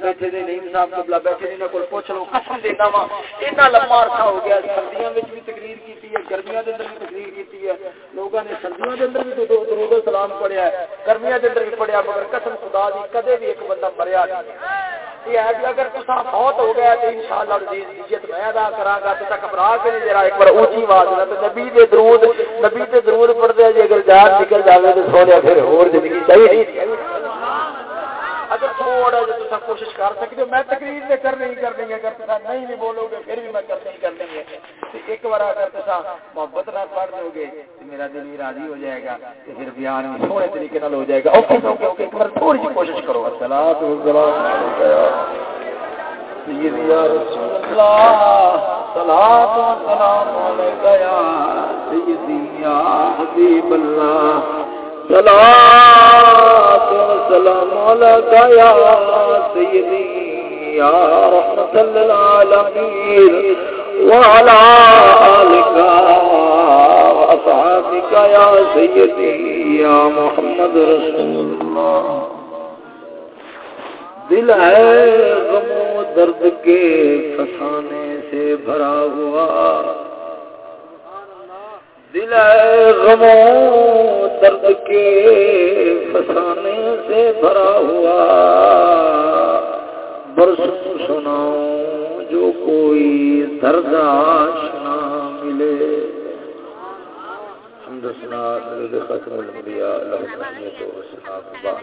بیٹھے نے نیم صاحب قبلہ بیٹھے پوچھ لو قسم دینا وا اتنا لمبا عرصہ ہو گیا، سردیاں وچ بھی تقریر کیتی ہے، گرمیاں دے اندر بھی تقریر کیتی ہے، لوگاں نے سردیاں دے اندر بھی درود و سلام پڑھیا ہے، گرمیاں دے اندر بھی پڑھیا، مگر قسم خدا دی، کدے بھی ایک بندہ مریا نہیں یہ ہے کہ اگر تسا بہت ہو گیا تو انشاءاللہ عزیز عزت میں ادا کراں گا تے گھبرا کے نہیں جرا ایک بار اونچی آواز نہ تے نبی دے درود، نبی دے درود پڑھ دے اگر جان نکل جاوے تے سونے پھر اور زندگی چاہیے۔ اگر تھوڑا جا تو کوشش کر سکتے ہو، میں تقریر میں کر نہیں کر دیں گے اگر تصا نہیں بھی بولو گے، پھر بھی میں کر نہیں کر دیں گے ایک بار اگر تصا محبت نہ پڑھ دو گے تو میرا دل بھی راضی ہو جائے گا تو پھر بیان بھی تھوڑے طریقے نال ہو جائے گا۔ اوکے اوکے اوکے ایک بار تھوڑی سی کوشش کرو۔ السلام سیدی یا رسول اللہ صلاۃ و سلام علیک یا سیدی یا حبیب اللہ۔ صلاة وسلام عليك يا سيدي يا رحمة للعالمين وعلى آلك وأصحابك يا سيدي يا محمد رسول الله دل ہے غم و درد کے فسانے سے بھرا ہوا۔ دل غموں درد کے فسانے سے بھرا ہوا۔ برس سناؤں جو کوئی درد آشنا ملے۔ حمد سنا ختم الانبیاء لہو تو سنا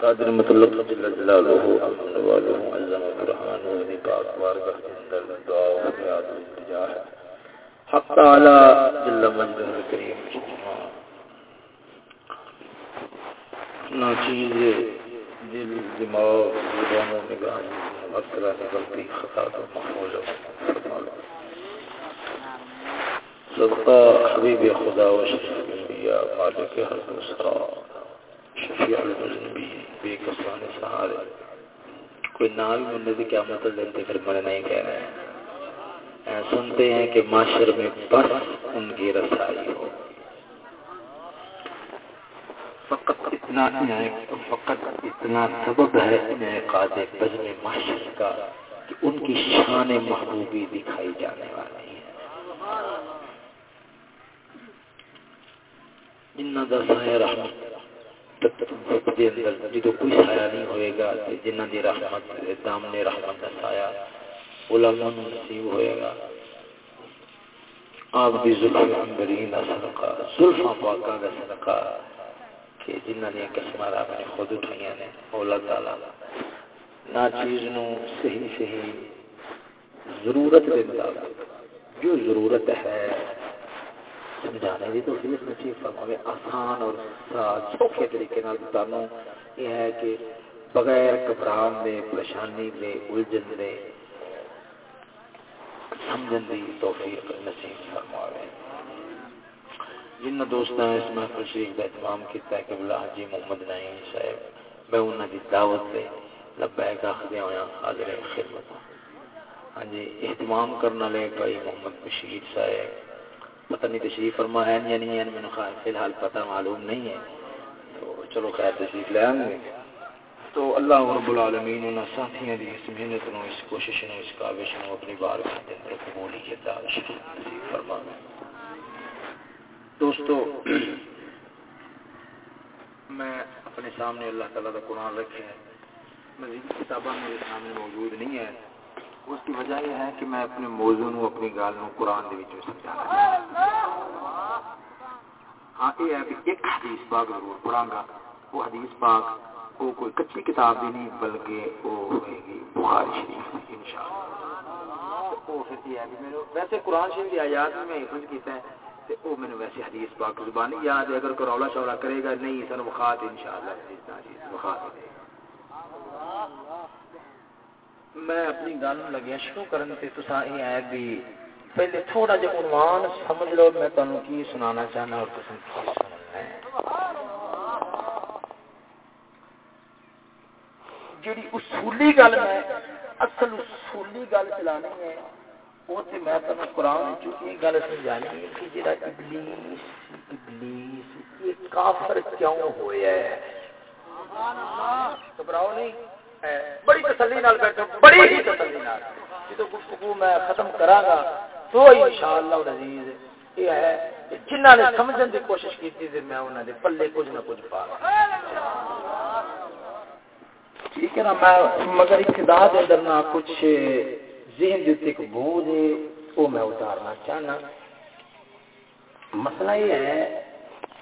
قادر مطلب جل جلالہ امن والہ عزم الرحمن و پاک وارگاہ اندر دعا و فریاد و انتجاہ حق تعالی جل مجدہ الکریم نا چیز دل، دماغ زبان و نگاہ مسئلہ غلطی، خطا تو محفوظ صدقہ حبیب خدا و شفیع الانبیاء، مالک حرد سرا شفیع المذنبی بے کسان سہارے۔ کوئی نام منہ دی قیامت لیتے پھر میں نہیں کہہ رہے ہیں سنتے ہیں کہ معاشر میں بس ان کی رسائی ہو۔ فقط اتنا فقط اتنا سبب ہے انعقاد بزم معاشر کا کہ ان کی شان محبوبی دکھائی جانے والی ہے۔ جنہ کا سایہ رحمت جدو کوئی سایہ نہیں ہوئے گا، جنہ دی رحمت، دامن رحمت کا سایہ علماء نصیب ہوئے گا۔ آپ دی ظلم انبرین صدقہ ظلفہ پاکہ کا صدقہ۔ کہ جنہ نے قسمہ رب نے خود اٹھائیاں نے، مولا تعالی۔ نا چیز نو صحیح صحیح ضرورت دے مطابق۔ جو ضرورت ہے، سمجھانے دی تو فیس نصیب فرماوے۔ آسان اور ساتھ سوکھے طریقے نال تانوں یہ ہے کہ بغیر گھبران دے، پریشانی دے، الجھن دے سمجھن دی توفیق نصیب فرماوے جن دوستاں اس محفل شریف کا اہتمام کیتا ہے کہ بلا حجی محمد نعیم صاحب، میں انہاں دی دعوت تے لبیک آخدے ہویا حاضر خدمت۔ ہاں جی اہتمام کرنا لے بھائی محمد بشیر صاحب، پتہ نہیں تشریف فرما ہے یا نہیں ہے یعنی میں نے فی الحال پتہ معلوم نہیں ہے۔ تو چلو خیر تشریف لے آئیں گے تو اللہ رب العالمین ان ساتھیاں دی اس محنت نو اس کوشش نو اس کاوش نو اپنی بار کے اندر قبولیت دا نصیب فرماوے دوستو، میں اپنے سامنے اللہ تعالیٰ کا قرآن رکھے ہیں۔ مزید کتابیں میرے سامنے موجود نہیں ہے اس کی وجہ یہ ہے کہ میں اپنے موضوع نو اپنی گال نو قرآن دے وچوں سمجھانا ہاں یہ ہے کہ ایک حدیث پاک ضرور پڑھاں گا۔ وہ حدیث پاک وہ کوئی کچی کتاب بھی نہیں، بلکہ وہ ہوئے گی بخاری شریف ان شاء اللہ ویسے قرآن شریف کی آیات میں حفظ کیتا ہے میں ویسے حدیث پاک یاد ہے۔ اگر شولا کرے گا، نہیں سن میں اپنی گل لگیا شروع کرنے تو یہ بھی پہلے تھوڑا جہا عنوان سمجھ لو، میں تمہیں کی سنانا چاہنا اور کی سننا ہے۔ جڑی اصولی گل میں اصل اصولی گل چلانی ہے، وہ تے میں تمہیں قرآن چکی گل سمجھانی ہے کہ جڑا ابلیس ابلیس، یہ کافر کیوں ہویا ہے؟ گھبراؤ نہیں بڑی تسلی نال بیٹھو بڑی ہی تسلی نال۔ جدو گفتگو میں ختم کرا گا تو انشاءاللہ العزیز یہ ہے جنہ نے سمجھن دی کوشش کی تھی میں انہوں نے پلے کچھ نہ کچھ پا ٹھیک ہے نا، میں مگر ابتدا دے اندر نہ کچھ ذہن دے ایک بوجھ ہے، وہ میں اتارنا چاہنا۔ مسئلہ یہ ہے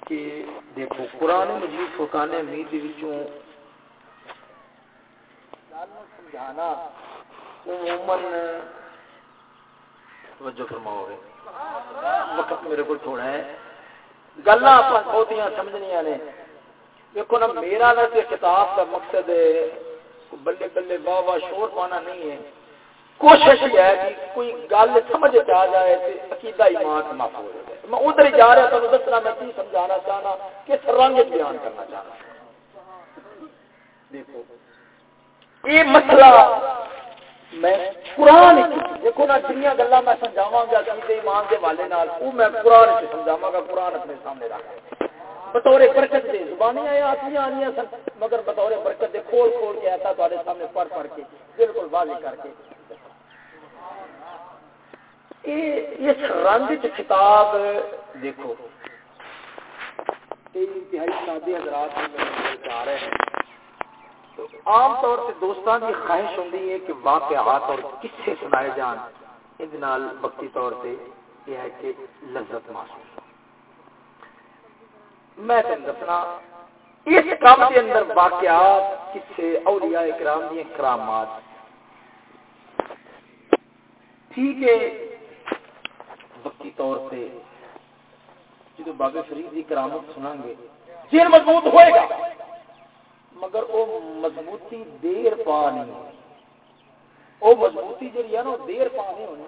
کہ دیکھو، قرآن مجید فقان امید وچوں سمجھانا، عموماً توجہ فرماؤ۔ گے وقت میرے کو تھوڑا ہے۔ گلا بہت سمجھنیا نے۔ دیکھو نا میرا نا کتاب کا مقصد ہے بلے بلے واہ واہ شور پانا نہیں ہے کوشش یہ ہے کہ کوئی گل سمجھ آ جائے عقیدہ ایمان محفوظ ہو جائے میں ادھر ہی جا رہا تھا دسنا میں کی سمجھانا چاہنا کس رنگ بیان کرنا چاہنا دیکھو یہ مسئلہ میں قرآن دیکھو نا جنیا گلا میں سمجھاوا گا عقیدے ایمان کے والے نال وہ میں قرآن سمجھاوا گا قرآن اپنے سامنے رکھ بطور برکت دے زبانی آیا آتی آنی سن مگر بطور برکت دے، کھول کھول کے آتا تے سامنے پڑھ پڑھ کے، بالکل واضح کر کے۔ اس رنگ کتاب دیکھو۔ انتہائی سادے حضرات جا رہے ہیں۔ تو عام طور سے دوستان کی خواہش ہوں ہے کہ واقعات اور کسے سنائے جان۔ ان وقتی طور سے یہ ہے کہ لذت محسوس۔ میں تین دسنا، اس کام کے اندر واقعات کسے اولیاء اکرام دی کرامات ٹھیک ہے، وقتی طور سے جب بابے فرید کی کرامت سنیں گے جن مضبوط ہوئے گا، مگر وہ مضبوطی دیر پا نہیں وہ مضبوطی جی ہے نا دیر پا نہیں ہونی۔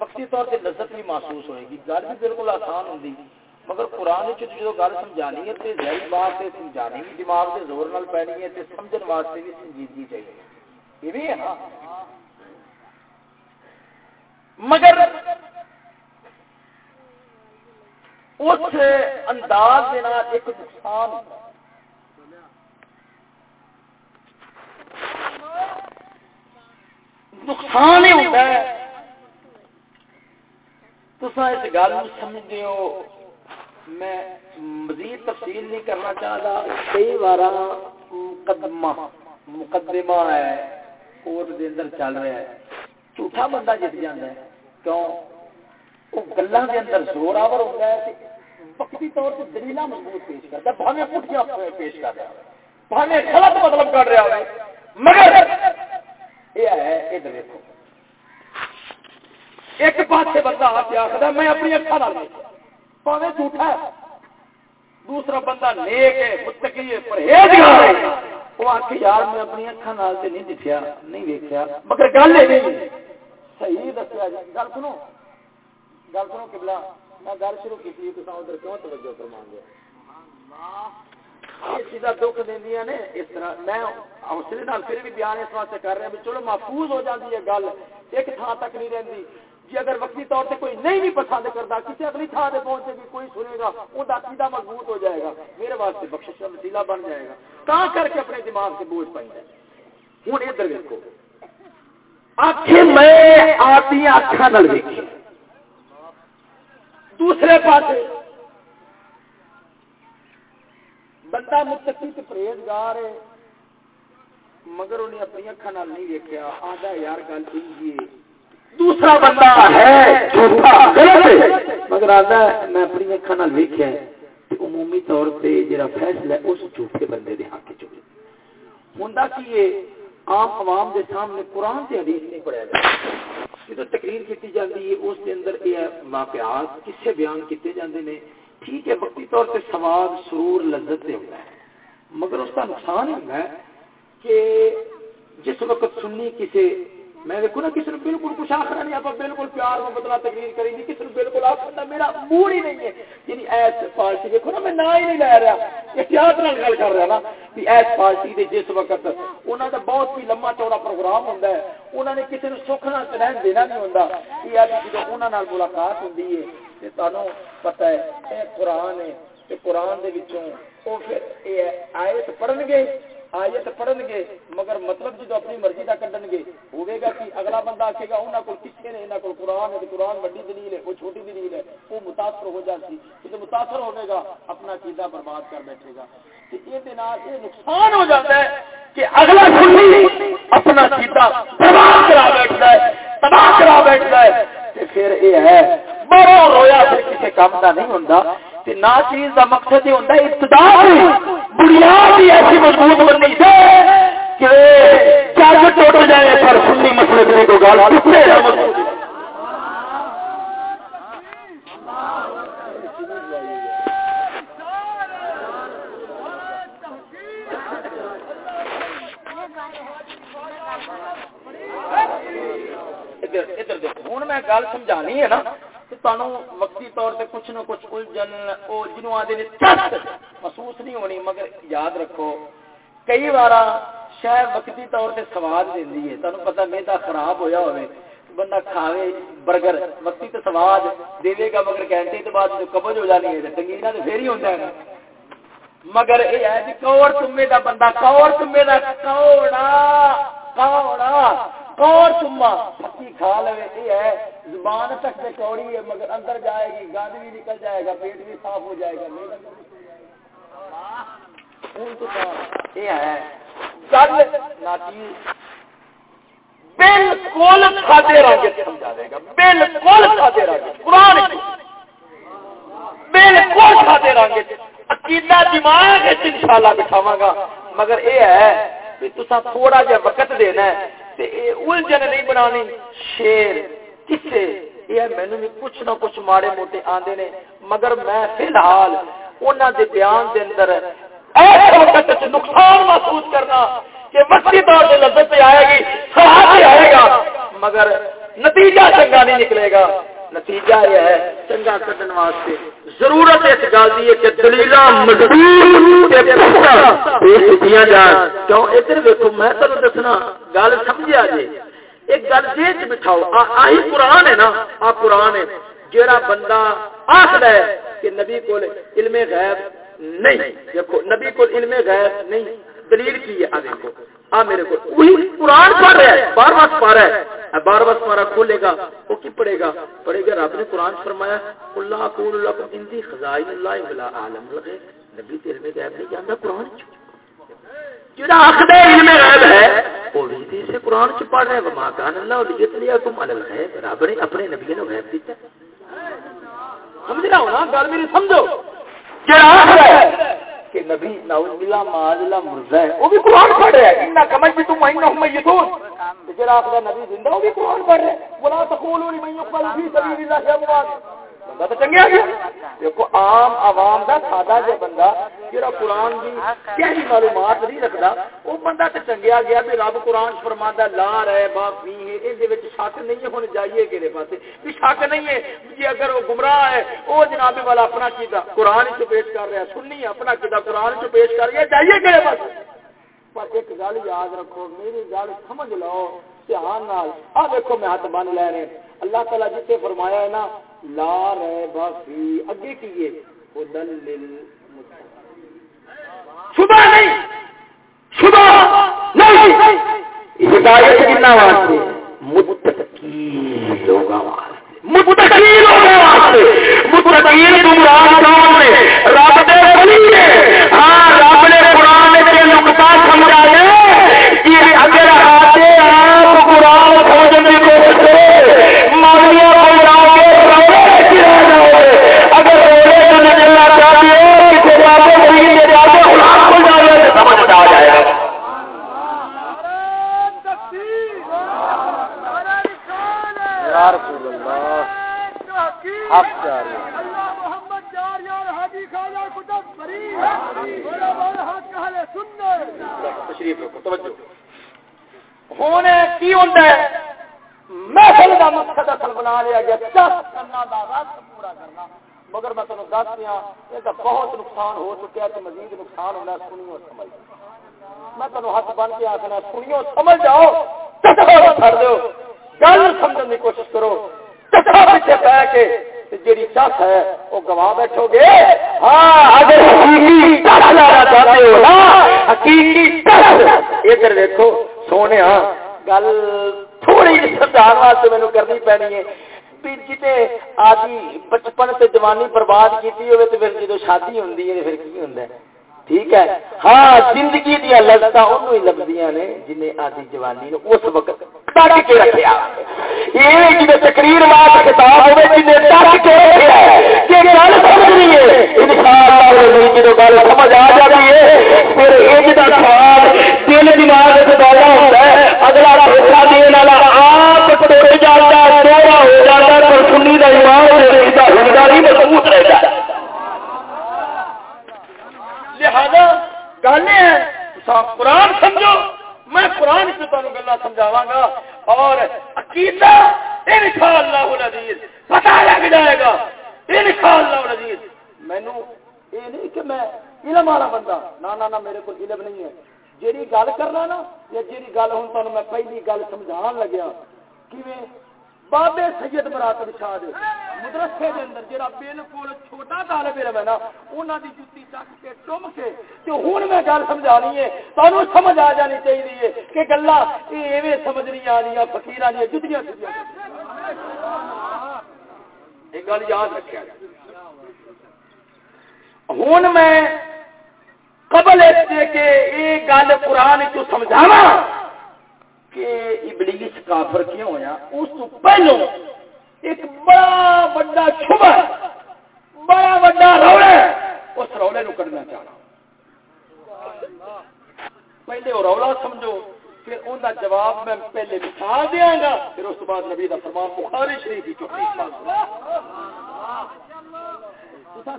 وقتی طور سے لذت بھی محسوس ہوئے گی گل بھی بالکل آسان ہوں مگر قرآن جو گل سمجھانی ہے تو ظاہر بات ہے، سمجھانی بھی دماغ سے زور نال پینی ہے سمجھن واسطے بھی سنجیدگی چاہیے۔ یہ بھی ہے نا؟ مگر اس انداز کے ایک نقصان نقصان ہی ہوتا ہے تو اس گل سمجھتے ہو۔ میں مزید تفصیل نہیں کرنا چاہتا۔ کئی بار مقدمہ مقدمہ ہے، کورٹ کے اندر چل رہا ہے۔ جھوٹا بندہ جیت جانا ہے۔ کیوں؟ وہ گلوں کے اندر زور آور ہوتا ہے وقتی طور سے دلیل مضبوط پیش کرتا ہے۔ بھاوے پٹھیاں پیش کر رہا ہے۔ بھاوے غلط مطلب کر رہا ہے۔ مگر یہ ہے، ادھر دیکھو۔ ایک پاس بندہ آپ آخر میں اپنی اکھا نہ پاوے جھوٹا ہے۔ دوسرا بندہ نیک ہے، متقی ہے، پرہیزگار ہے۔ وہ آخ یار، میں اپنی اکھا نال سے نہیں دکھیا نہیں دیکھا مگر گل یہ نہیں صحیح دسیا جی۔ گل سنو گل سنو کبلا میں گل شروع کی تھی تو ادھر کیوں توجہ فرما گیا یہ چیزاں دکھ دیا نے اس طرح۔ میں حوصلے نال پھر بھی بیان اس واسطے کر رہا چلو محفوظ ہو جاتی ہے گل، ایک تھان تک نہیں رہتی جی اگر وقتی طور سے کوئی نہیں بھی پسند کرتا، کسی اگلی تھان سے پہنچے گی کوئی سنے گا وہ عقیدہ مضبوط ہو جائے گا۔ میرے واسطے بخش کا وسیلہ بن جائے گا۔ تا کر کے اپنے دماغ سے بوجھ پائی جائے۔ ہوں ادھر دیکھو آخر میں آتی اکھا دیکھی دوسرے پاس بندہ متقی پرہیزگار ہے، مگر انہیں اپنی اکھا نال نہیں دیکھا آدھا یار، گل کی دوسرا بندہ ہے جھوٹا، غلط ہے۔ مگر آدھا میں اپنی اکھا نال دیکھا تے عمومی طور پہ جڑا فیصلہ ہے اس جھوٹے بندے دے حق وچ ہوندا کی یہ عام عوام دے سامنے قرآن سے حدیث نہیں پڑھیا جاتا جدو تقریر کی جاتی ہے، اس کے اندر یہ واقعات کس سے بیان کیتے جاندے نے؟ ٹھیک ہے، وقتی طور پہ سواد سرور، لذت سے ہوتا ہے۔ مگر اس کا نقصان ہوتا ہے کہ جس وقت سننی کسی میں دیکھو نا، کسی نے بالکل کچھ آخر نہیں، آپ بالکل پیار میں بدلا تقریر کریں گی کسی نے بالکل آخر میرا موڈ ہی نہیں ہے۔ یعنی ایس پارٹی دیکھو نا، میں نہ ہی نہیں لے رہا۔ احتیاط نال گل کر رہا نا کہ ایس پارٹی دے جس وقت انہوں کا بہت ہی لمبا چوڑا پروگرام ہوتا ہے انہوں نے کسی نے سکھ نہ رہن دینا نہیں ہوتا کہ اب جب انہوں ملاقات ہوتی ہے تو تمہیں پتا ہے یہ قرآن ہے قرآن دے وچوں وہ پھر آیت پڑھن گے۔ آیت پڑھن گے مگر مطلب جدو اپنی مرضی کا کھن گے ہوئے گا کہ اگلا بندہ آکے گا انہوں کو کسے نے انہوں کو قرآن ہے قرآن وڈی دلیل ہے، وہ چھوٹی دلیل ہے، وہ متاثر ہو جاتی جب متاثر ہوگے گا، اپنا چیزہ برباد کر بیٹھے گا۔ نقصان ہو جاتا ہے کہ اگلا سنی اپنا برباد کرا بیٹھتا ہے، تباہ کرا بیٹھتا ہے۔ پھر ہے بڑا رویا پھر کسی کام کا نہیں ہوتا نہ چیز کا مقصد یہ ہوتا ہے، ابتدا بنیاد ہی ایسی مضبوط بننی کہ چرچ ٹوٹ جائے پر سنی مسئلے کو گال ہوں میں گل سمجھانی ہے نا وقتی طور پہ کچھ نہ کچھ الجھن جنوب آدھے محسوس نہیں ہونی، مگر یاد رکھو، کئی بار شاید وقتی طور پہ سواد دینی ہے۔ تمہیں پتا میدا خراب ہویا ہوئے بندہ کھاوے برگر، وقتی تو سواد دے گا، مگر گھنٹے کے بعد قبض ہو جانی ہے ٹنگینا تو پھر ہی ہوتا ہے مگر یہ ہے جی کہ کور تمے کا بندہ کور تمے کا کوڑا کوڑا کور تما پکی کھا لے یہ ہے، زبان تک سے چوڑی ہے، مگر اندر جائے گی گند بھی نکل جائے گا، پیٹ بھی صاف ہو جائے گا یہ ہے۔ بالکل کھاتے رنگ سمجھا دے گا۔ بالکل کھاتے رنگ قرآن بالکل کھاتے رنگ عقیدہ دماغ ان شاء اللہ بٹھاوا گا۔ مگر یہ ہے کہ تصا تھوڑا جا وقت دینا ہے الجھن نہیں بنانی، شیر، کسے یہ مینو بھی کچھ نہ کچھ ماڑے موٹے آندے نے، مگر میں فی الحال انہوں دے بیان دے اندر نقصان محسوس کرنا کہ وقتی طور سے لذت پہ آئے گی سہارے آئے گا، مگر نتیجہ چنگا نہیں نکلے گا۔ نتیجہ یہ ہے، چنگا کٹن واسطے۔ ضرورت اس گل کی ہے کہ دلیل مضبوط جان۔ کیوں؟ ادھر دیکھو میں تمہیں دسنا، گل سمجھا جی۔ ایک گل جی بٹھاؤ آئی قرآن ہے نا، آ قرآن ہے۔ جہاں بندہ آخر ہے کہ نبی کو علم غیب نہیں۔ دیکھو نبی کو علم غیب نہیں۔ دلیل کی ہے؟ آ دیکھو آ میرے کو، وہی قرآن پڑھ رہا ہے، بار بار پڑھ رہا ہے۔ بار بار پارا کھولے گا، وہ کی پڑھے گا؟ پڑھے گا، رب نے قرآن فرمایا اللہ قول اللہ کو اندی خزائن اللہ بلا عالم لگے نبی علم غیب نہیں جانتا قرآن جڑا آخر علم غیب ہے، وہ بھی سے قرآن چ پڑھ رہے ہیں وما کان اللہ ولیت لیکم علی الغیب۔ رب نے اپنے نبی نے غیب دیتا سمجھ رہا ہوں نا گل میری سمجھو۔ جڑا آخر ہے کہ نبی نعوذ باللہ معاذ اللہ مرزا ہے، وہ بھی قرآن پڑھ رہا ہے۔ انہا کمج بھی تم وہنہم میتون جرا آخر نبی زندہ وہ بھی قرآن پڑھ رہا ہے۔ وَلَا تقولوا لمن يُقْبَلُ فِي سَبِيلِ اللَّهِ اموات بندہ تو چنگیا گیا دیکھو، عام عوام دا سادہ بندہ جڑا قرآن دی کہی معلومات نہیں رکھدا بندہ تو چنگیا گیا کہ رب قرآن فرماندا لا رہے با فی ہے اس دے وچ شک نہیں جائیے پاسے۔ بھی شک نہیں ہے جی اگر وہ گمراہ ہے جناب والا اپنا کیتا قرآن وچ پیش کر رہا سننی اپنا کیتا قرآن وچ پیش کر رہا جائیے کہڑے پاسے۔ پر ایک گل یاد رکھو، میری گل سمجھ لو، دھیان نال۔ آ دیکھو میں ہاتھ بن لے رہے اللہ تعالی جتے فرمایا ہے نا لا ریب فی، اگے کیے؟ ہدل صبح نہیں صبح نہیں۔ ہدایت کنا واسطے متقین واسطے۔ متقین واسطے۔ متقین کون نے رب دے ولی نے ہاں رب نے قران کے نقطہ سمجھایا کہ اگر محفل کا مقصد اصل بنا لیا گیا چس کرنا دا رس پورا کرنا۔ مگر میں تمہیں دس دیا ہاں، یہ بہت نقصان ہو چکا ہے مزید نقصان ہونا سنیو سمجھ۔ میں تمہیں ہاتھ بن کے آخنا سنیو سمجھ جاؤ۔ دو۔ گل سمجھنے کی کوشش کرو۔ پیچھے پہ کے جیڑی چس ہے، وہ گوا بیٹھو گے۔ ہاں اگر حقیقی لانا چاہتے ہو نا حقیقی ادھر دیکھو سونے ہاں، گل تھوڑی جی سمجھان واسطے مینو کرنی پینی ہے۔ جی آدھی بچپن سے جوانی برباد کی ہوئے تو پھر جدو شادی ہوں پھر کی ہوں ٹھیک ہے ہاں زندگی دیا لذت انہوں ہی لگدیاں نے جنہیں آدھی جوانی نے اس وقت تک کے رکھا یہ جی تقریر بات کتاب ہوے جنہیں تک کے رکھا کہ گل سمجھنی ہے انشاءاللہ جدو گل سمجھ آ جاتی ہے پھر ایک دا سوال دل دماغ سے پیدا ہوتا ہے اگلا فیصلہ دینے والا آپ ٹوٹ جاتا ہے چورا ہو جاتا ہے پر سنی کا ایمان ہو مضبوط رہتا ہے لہذا گل قرآن سمجھو میں قرآن سے تمہیں گلا سمجھاوا گا اور عقیدہ ان شاء اللہ عزیز پتا لگ جائے گا ان شاء اللہ عزیز مینو یہ نہیں کہ میں علم والا بندہ نہ نہ میرے کو علم نہیں ہے جیڑی گل کرنا نا، یا جیڑی گل ہوں تمہیں میں پہلی گل سمجھا لگیا کہ بابے سید برات بچھا دے مدرسے دے اندر جڑا بالکل چھوٹا طالب علم ہے نا انہاں دی جُتی چک کے ٹم کے، تے ہن میں گل سمجھانی ہے، تانوں سمجھ آ جانی چاہیے کہ گلاں اے ایویں سمجھ نہیں آ رہی فقیراں دی جُتیاں جُتیاں ایک گل یاد رکھیا۔ ہن میں قبل اس کے اے گل قرآن تو سمجھاواں کہ ابلیس کافر کیوں ہویا؟ اس تو پہلو ایک بڑا بڑا شبہ بڑا بڑا رولا اس رولے نو کرنا چاہنا۔ پہلے وہ رولا سمجھو پھر ان کا جواب میں پہلے مثال دیا گا پھر اس بعد نبی کا فرمان بخاری شریف کی چوٹی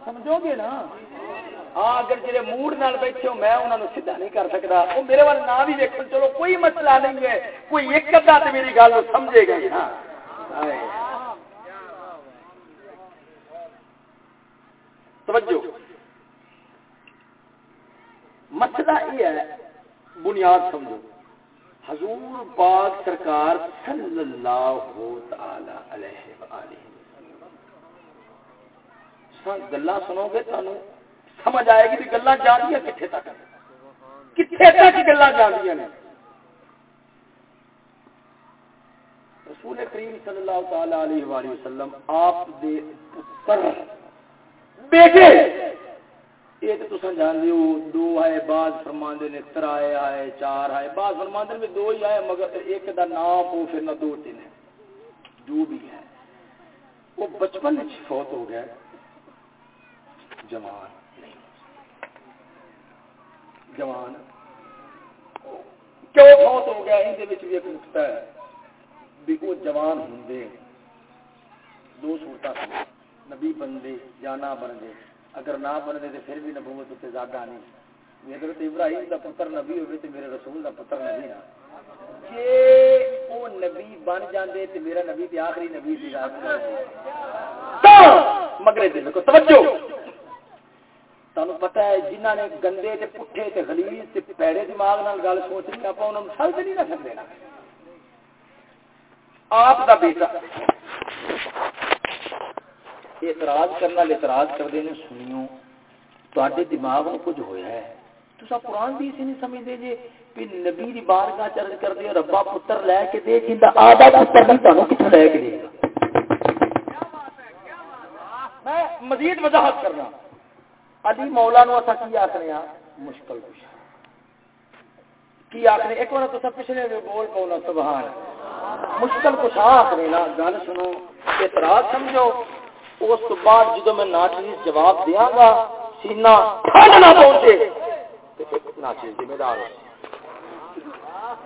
سمجھو گے نا؟ ہاں اگر جی موڈ نال بیٹھے ہو، میں انہوں نے سیدھا نہیں کر سکتا وہ میرے وال نہ بھی دیکھ چلو کوئی مسئلہ نہیں ہے، کوئی ایک ادا تو میری گل سمجھے گا ہاں۔ توجہ۔ مسئلہ یہ ہے، بنیاد سمجھو۔ حضور پاک سرکار صلی اللہ تعالی علیہ وآلہ گلا سنو گے تمہیں سمجھ آئے گی بھی گلا جان دیا کتنے تک کتنے تک گلا جان دیا نے رسول کریم صلی اللہ تعالی علیہ وآلہ وسلم، آپ دے پتر، بیٹے، یہ تو تسا جان دیو دو آئے، بعض فرماندے نے تر آئے آئے، چار آئے، بعض فرماندے میں دو ہی آئے، مگر ایک دا نام ہو، پھر نہ دو تین ہے جو بھی ہے وہ بچپن میں فوت ہو گیا جوان نہیں جوان۔ کیوں فوت ہو گیا؟ اندر بھی ایک نقطہ ہے بھی وہ جوان ہوں دو صورت نبی بندے یا نہ بن اگر نہ بن تو پھر بھی نبوت اتنے زیادہ نہیں۔ حضرت ابراہیم کا پتر نبی ہوئے تو میرے رسول کا پتر نبی نا جی وہ نبی بن جاندے تو میرا نبی تے آخری نبی کی مگر دل توجہ۔ تمہیں پتا ہے جنہ نے گندے تے پٹھے تے غلیظ تے پیڑے دماغ نال گل سوچنی آپ انہوں نے سمجھ نہیں نہ سکتے نا۔ آپ دا بیٹا۔ اعتراض کرنا اعتراض کرتے ہیں سنیو تے دماغ میں کچھ ہویا ہے؟ تو قرآن بھی اسی نہیں سمجھتے جی کہ نبی دی بار کا چرچ کر دیا ربا پتر لے کے دے جا آدھا پتر بھی تمہیں کتنے لے کے دے گا۔ میں مزید وضاحت کرنا۔ علی مولا نو اصا کی آخنے ہاں؟ مشکل کچھ۔ کی آخنے ایک بار تو سب پچھلے بول پاؤنا سبحان۔ مشکل کچھ آخنے نا۔ گل سنو، اعتراض سمجھو۔ اس تو بعد جدو میں ناچیز جواب دیا گا، سینا ٹھنڈ نہ پہنچے۔ ناچیز ذمہ دار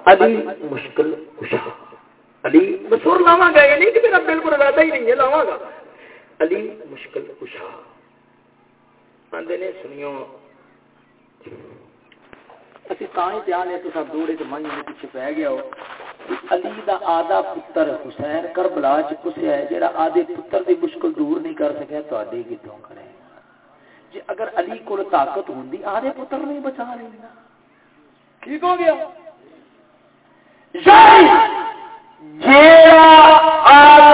علی مشکل کچھ۔ علی مسور لاوا گا یہ نہیں؟ کہ میرا بالکل ارادہ ہی نہیں ہے لاوا گا۔ علی مشکل کچھ۔ آدھے نے، سنیو۔ اسی تھی دھیان ہے تو دوڑے تو من پیچھے پی گیا ہو۔ علی دا آدھا پتر حسین کربلا چسیا ہے جہاں آدھے پتر دی مشکل دور نہیں کر سکیا تے کتوں کرے جی اگر علی کو طاقت ہوں آدھے پتر نہیں بچا لینا۔ ٹھیک ہو گیا۔ آدھا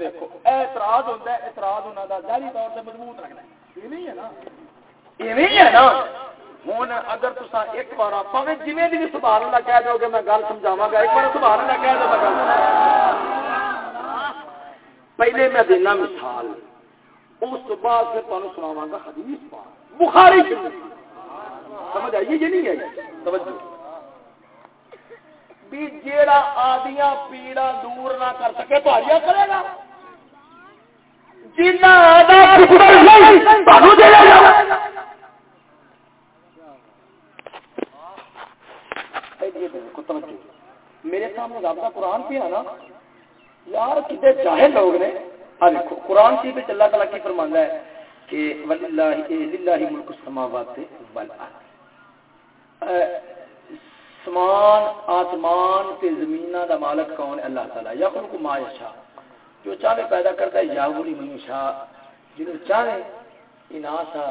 دیکھو، اعتراض ہوتا ہے، اعتراض ہونا کا ظاہری طور سے مضبوط رکھنا ہے۔ نا؟ ہے نا؟ ہوں اگر ایک بار پہ بھی اللہ کہہ دو گے، میں گل گا، ایک بار اللہ کہہ دو پہلے میں دینا مثال، اس بعد پھر تمہیں سناوا گا حدیث پاک۔ بخاری سمجھ آئیے یہ نہیں ہے توجہ۔ بھی جیڑا آدیاں پیڑا دور نہ کر سکے، تو کرے گا۔ میرے سامنے رابطہ قرآن پہ ہے نا یار کتنے چاہے لوگ نے دیکھو قرآن کی پہ اللہ تعالیٰ کی فرمانا ہے کہ وللہ ملک السماوات والارض سمان آسمان تے زمینہ دا مالک کون اللہ تعالی یا خلق ما یشاء جو چاہے پیدا کرتا ہے، یا ولی من چاہے اناسا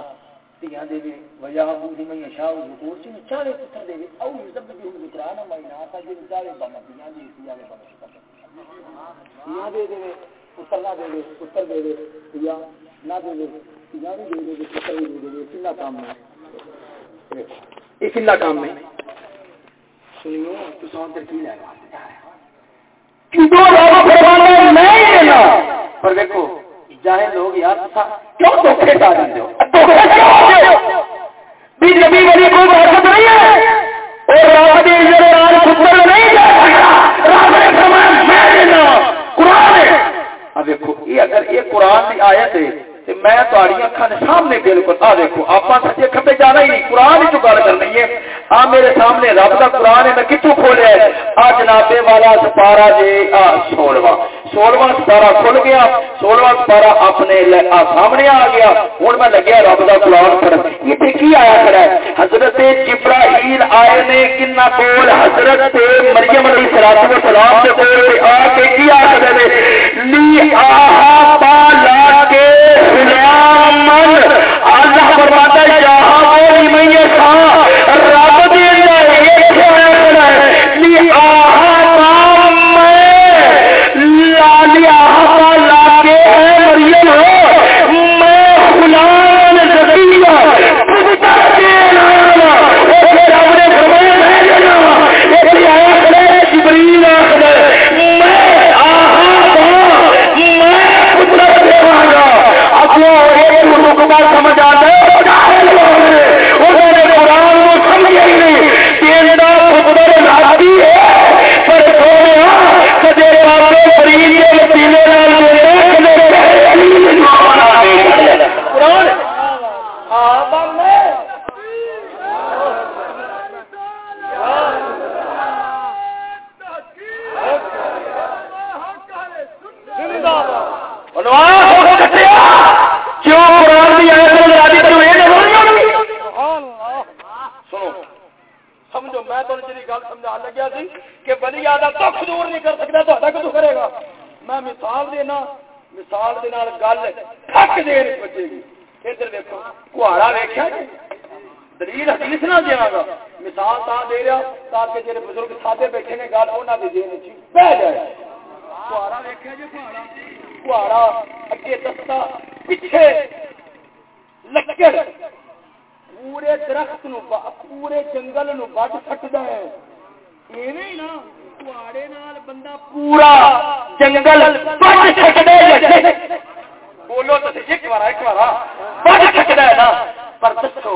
تیاں دے وے۔ دی من یشاء ذکور جنوں چاہے پتر دے او یذب بھی ذکرانا ما اناسا جنوں چاہے بنا تیاں دے تیاں دے بنا تیاں دے۔ دے پتر نہ دے پتر دے دے تیاں نہ دے دے تیاں دے دے پتر دے دے کنا کام ہے۔ یہ کنا کام ہے۔ پر دیکھو جائے لوگ یار کیوں دھوکھے ڈال دیں نبی بڑی کوئی برکت نہیں ہے۔ دیکھو، یہ اگر یہ قرآن کی آیت ہے میں تاری اکھا نے سامنے بالکل آ دیکھو آپ سچے کھپے جانا ہی نہیں۔ قرآن ہی گل کرنی ہے۔ آ میرے سامنے رب کا قرآن ہے، میں کتوں کھولیا ہے؟ آ جنابے والا سپارا جی آ سولہواں سولہواں سپارا کھل گیا سولہواں سپارا اپنے سامنے آ گیا ہوں میں لگیا رب کا قرآن پڑھ یہ کی آیا کھڑا ہے حضرت جبرائیل آئے نے کنا کول حضرت مریم علیہ السلام کے سلام کے کول آ کے کی آ کھڑے لی آہا اللہ فرماتا ہے وہ میں تھا رب دے کے ہے مریم ہو میں خلاف جڑے بزرگ سادے بیٹھے نے گل انہاں دے ذہن اگے دستا پیچھے لکڑ۔ پورے درخت پورے جنگل نو بٹ ہے۔ بندہ پورا جنگل بولو تو ہاں۔ پر دسو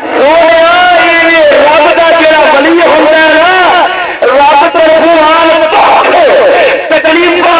تکلیف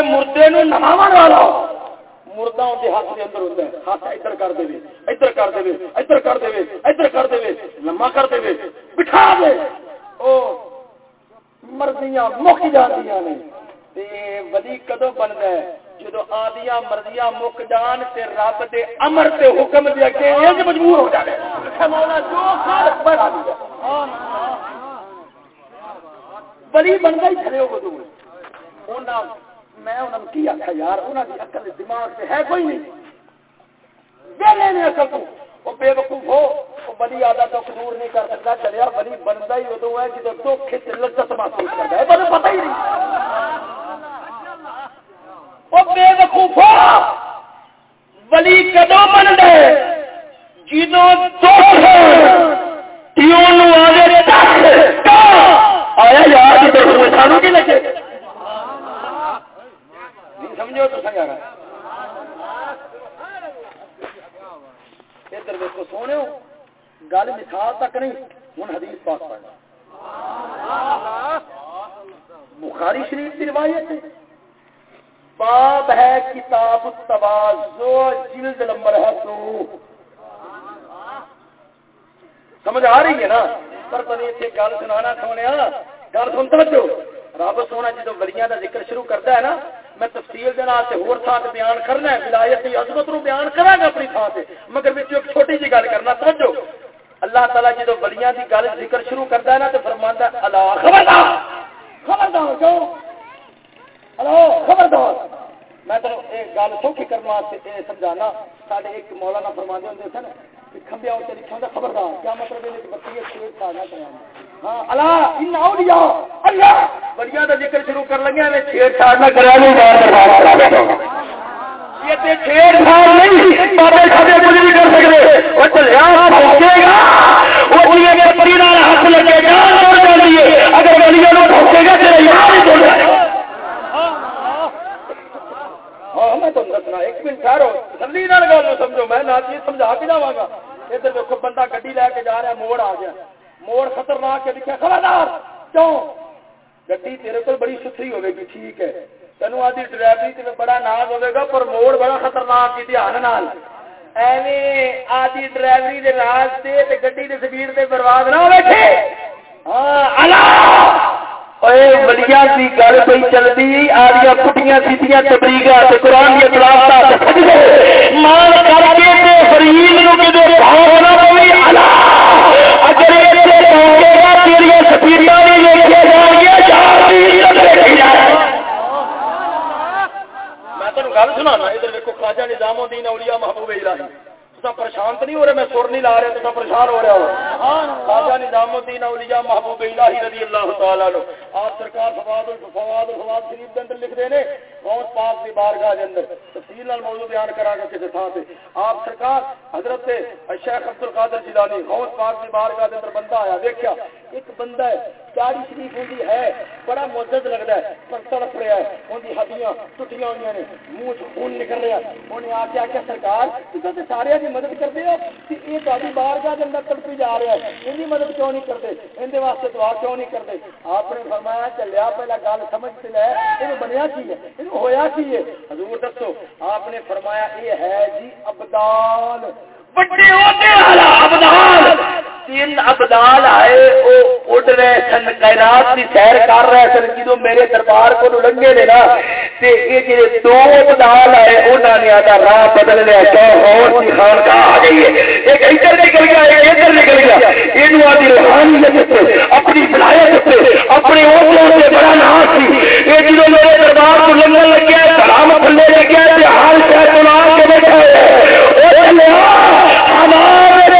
جی مردے نماو والا مردہ ان کے ہاتھ کے اندر ہوتا ہے۔ ہاتھ ادھر کر دے ادھر کر دے ادھر کر دے ادھر کر دے لما کر دے بٹھا دے۔ او مرضیاں مک جاندیاں نے۔ تے ولی کدو بندا ہے؟ جدو آدیاں مرضیاں مک جان تے رب دے امر تے حکم دے اگے انج مجبور ہو جاوے۔ مولا، جو خالق بنا ولی بندا ہی کھڑے ہو گدو انہاں میں انہوں کی آخا یار انہوں کی اکل دماغ سے ہے کوئی نہیں۔ ویلے نے اکل کو وہ بے وقوف ہو، وہ بڑی آدھا تو دور نہیں کر سکتا۔ چلیا بڑی بنتا ہی ادو ہے جب تو کھچ لذت محسوس کرتا ہے۔ مجھے پتہ ہی نہیں۔ وہ بے وقوف ہو۔ ولی کدو بن گئے جدو آیا یار سانو کی لگے؟ سمجھو تو سمجھا رہا ادھر دیکھو سونے گل مثال تک نہیں ہوں حدیث پاس پڑھنا بخاری شریف کی روایت ہے۔ باب ہے کتاب تبازو جلد نمبر ہے تو سمجھ آ رہی ہے نا؟ پر تمہیں اتنے گل سنا سونے گل سنتا جو رب سونا جدو بلیاں کا ذکر شروع کرتا ہے نا میں تفصیل دے نال تے ہور تھان بیان کرنا ہے ولایت دی عظمت نو بیان کراں گا اپنی تھان تے، مگر وچ ایک چھوٹی جی گل کرنا، سمجھو؟ اللہ تعالی جدو ولیاں دی گل ذکر شروع کرتا ہے نا، تے فرماندا ہے الا خبردار! خبردار جو ہلو، خبردار! میں تو ایک گل سوکھی کرنے واسطے سمجھانا سارے ایک مولانا فرماندے ہوندے سن کھمبیا اتنے لکھا ہوتا خبردار! کیا مطلب ہے بچی چھیڑ چھاڑ نہ کریں ہاں اللہ، ان اولیاء، اللہ! بڑیا کا ذکر شروع کر لگے میں چھیڑ چھاڑ نہ کرا یہ تے چھیڑ چھاڑ نہیں بابے کھڑے کچھ کر سکتے وہ چلیا پہنچے گا۔ وہ کے پری نال ہاتھ لگے گا اگر پہنچے گا ہاں میں تم دسنا ایک منٹ ٹھہرو۔ تسلی نال گل سمجھو، میں نہ چیز سمجھا کے جاواں گا۔ ادھر دیکھو، بندہ گڈی لے کے جا رہا موڑ آ گیا۔ موڑ خطرناک کے لکھا خبردار۔ کیوں؟ گڈی تیرے کو بڑی ستھری ہوے گی ٹھیک ہے تینوں آدھی ڈرائیوری تے بڑا ناز ہوے گا پر موڑ بڑا خطرناک کی دھیان نال ایویں آدھی ڈرائیوری دے راز تے تے گڈی دے سپیڈ تے برباد نہ ہوے تھے ہاں اللہ بلیا کی گل چلتی آدیا پٹیاں سیٹیاں تبلیغ تلاوت مان کر کے میں تمن گل سنا ادھر دیکھو خواجہ نظام الدین اولیاء محبوب الہی پریشان تو نہیں ہو رہے؟ میں سر نہیں لا رہا تو پریشان ہو رہا ہو خواجہ نظام الدین اولیاء محبوب الہی رضی اللہ تعالی عنہ۔ آپ سرکار فواد الفواد الفواد شریف کے اندر لکھ دے نے غوث پاک کی بارگاہ کے اندر۔ تفصیل نال موضوع بیان کرا گا کسی تھان سے آپ سرکار حضرت شیخ عبد القادر جیلانی، غوث پاک کی بارگاہ کے اندر بندہ آیا دیکھا ایک بندہ ہے چاڑی شریف ہوندی ہے، بڑا مدد لگتا ہے، پر تڑپ رہا ہے ان کی ہڈیاں ٹوٹیاں ہوئی نے، منہ خون نکل رہا انہیں آ کے آ کے سرکار تو سارے کی مدد کرتے ہو یہ تاری بار کے اندر تڑپی جا رہا ہے۔ ان مدد کیوں نہیں کرتے اندر واسطے دعا کیوں نہیں کرتے آپ نے فرمایا، چلیا پہلا گل سمجھ سے لے یہ بنیا کی ہے؟ یہ ہوا کی ہے؟ حضور دسو، آپ نے فرمایا یہ ہے جی ابدال۔ بڑے ہوتے والا ابدال۔ تین ابدال آئے، وہ اڈ رہے سن، کائنات کی سیر کر رہے سن جدو میرے دربار کو لنگے نے نا یہ جی دو ابدال آئے انہوں نے آتا راہ بدل لیا کیا اور کی خان کا آ گئی ہے۔ ایک ادھر نکل گیا، ایک ادھر نکل گیا۔ یہ آدھی روحانیت اپنی بلایت اپنے اوٹوں سے بڑا نام سی۔ یہ جدو میرے دربار کو لنگن لگیا سلام تھلے لگیا حال شہر کو لا کے بیٹھا ہے لیا ہمارے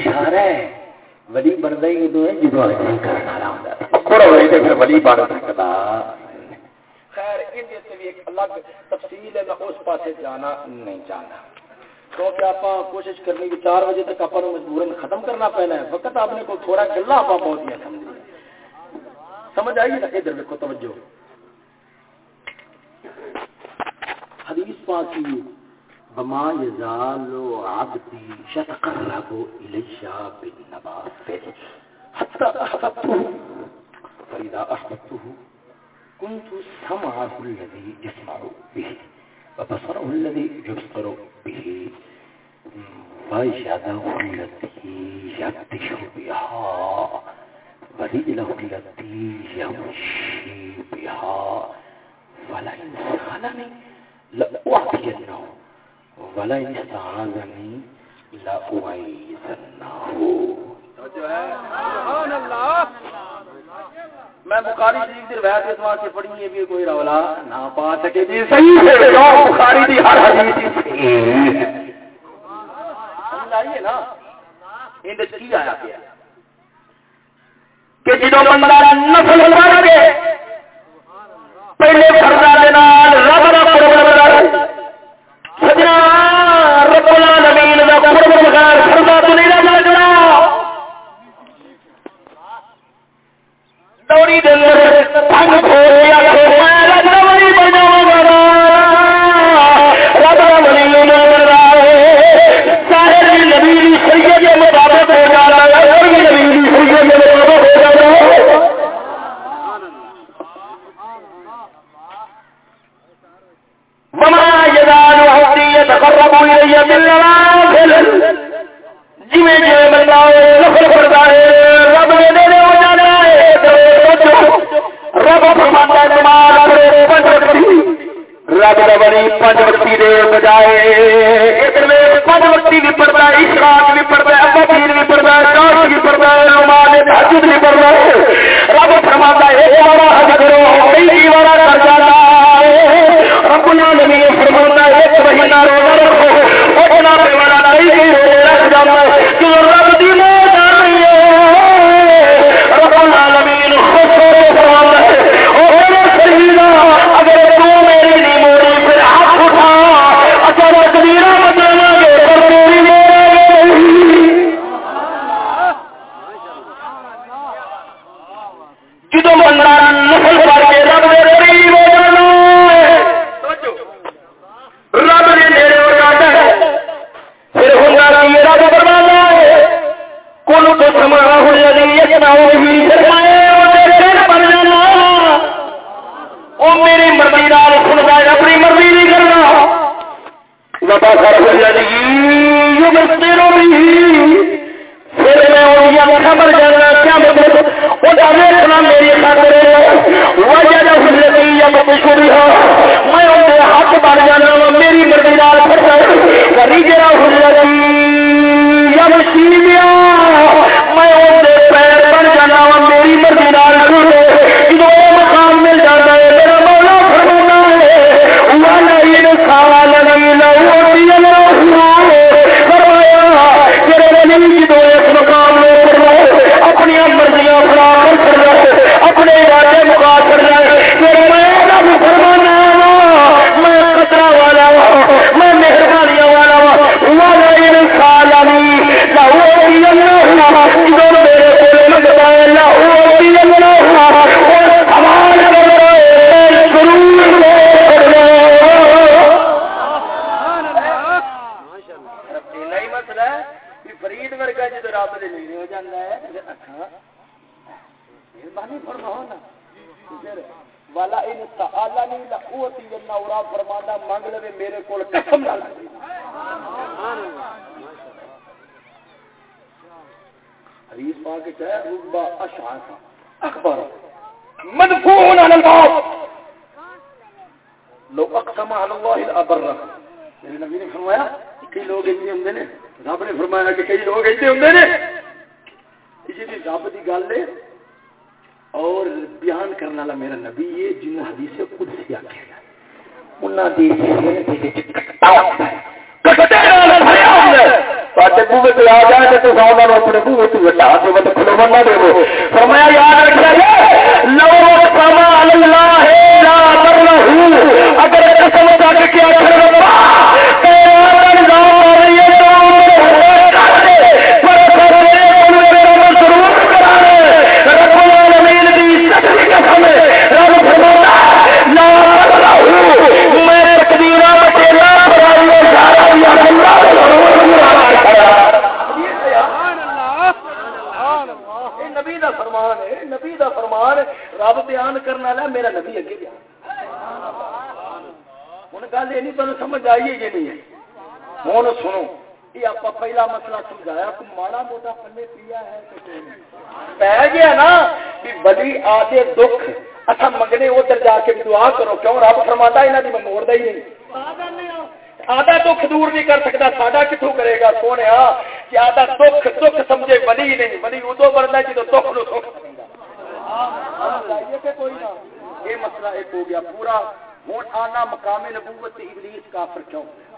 اشارہ ہے۔ ولی ہے جدو کرنا ہوں پھر ولی بن سکتا۔ خیر سے بھی ایک الگ تفصیل ہے میں اس پاسے جانا نہیں کیونکہ آپ کوشش کرنی کہ چار بجے تک آپ مجبور ختم کرنا پہنا ہے۔ وقت آپ نے تھوڑا گلا آپ بہت ہی سمجھ سمجھ آئیے نا ادھر دیکھو توجہ۔ حدیث پاک کی۔ وما يزال عبدي يتقرب الي بالنوافل حتى احببته فاذا احببته كنت سمعه الذي يسمع به وبصره الذي يبصر به ويده التي يبتش بها ورجله التي يمشي بها ولئن سألني لأعطينه میں بخاری شریف کی روایت اس واسطے پڑھی ہے کوئی رولا نہ پا سکے. جی صحیح ہے بخاری دی ہر حدیث صحیح ہے. سمجھ ہے نا؟ کی آیا کہ بندہ نفل گئے پہلے دے نال رب رب رب سجنا کو بغیر پردہ تو نہیں لگنا دوڑی دن پنگ کھول لیا تو میں رب ولی اور بھی نبی کی شریعت ہے۔ وما يزال عبدي يتقرب إلي جی میں جو بندہ نفل رب نے ہے فرماتا ہے نماز اپنے رب ربنی پنج وقتی بجائے ادھر میں پنج بھی پڑھتا ہے، اشراق بھی پڑھتا ہے بھی پڑھتا ہے بھی پڑھتا ہے نماز رب فرماتا ہے، ایک بڑا حج رب العالمین فرماتا ہے، ایک مہینہ روزہ رکھو اور جناب والا نہیں، رکھ جاتا ہے کہ رب بڑا موٹا پنے پیا ہے پہ گیا نا بلی آدھے دکھ اچھا منگنے ادھر جا کے دعا کرو کیوں؟ رب فرماتا یہاں کی میں موڑتا ہی نہیں۔ آدھا دکھ دور نہیں کر سکتا ساڈا کتوں کرے گا؟ سونے کہ آدھا دکھ دکھ سمجھے ولی نہیں ولی ادو بنتا جدو دکھ نو سکھ یہ مسئلہ ایک ہو گیا پورا۔ ہوں آنا مقام نبوت ابلیس کافر کیوں؟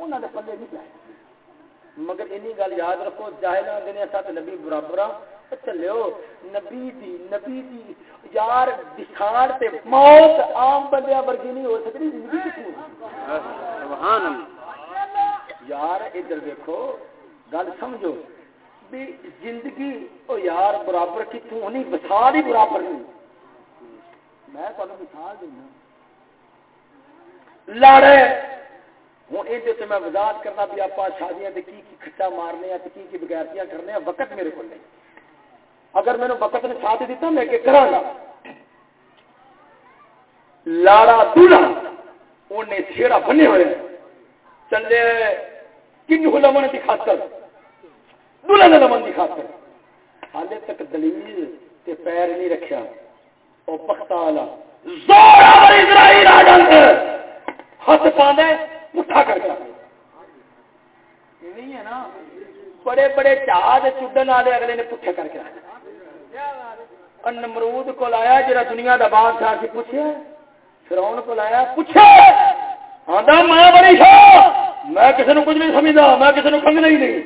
انہوں نے پلے نہیں جائے مگر اینی گل یاد رکھو جاہل آدھے سات نبی برابر چلو نبی دی نبی دی یار دکھان تے موت عام بندے ورگی نہیں ہو سکتی زندگی یار ادھر دیکھو گل سمجھو۔ بھی زندگی او یار برابر کتوں ہونی بسار ہی برابر نہیں۔ میں تمہیں مثال دینا لڑے ہوں یہ میں وزاد کرنا بھی آپ شادیاں کی کی کھٹا مارنے تے کی کی بغیرتیاں کرنے وقت میرے کو نہیں۔ اگر میرے وقت نے ساتھ دیتا، میں کہ کرا گا؟ لاڑا دولا انہیں چھیڑا بنے ہوئے چلے کنجو لمن کی خاطر دولا نے لمن کی خاطر۔ حالے تک دلیل تے پیر نہیں رکھیا۔ او پختہ والا ہاتھ پاندے پٹھا کر کے بڑے بڑے چاہ چن والے اگلے نے پٹھے کر کے نمرود کو لایا جا دنیا دا بادشاہ سی پوچھے۔ فرعون کو لایا پوچھے۔ میں بڑی شاہ میں کسی نے کچھ نہیں سمجھدا، میں کسی نے کھنگنا نہیں۔ دی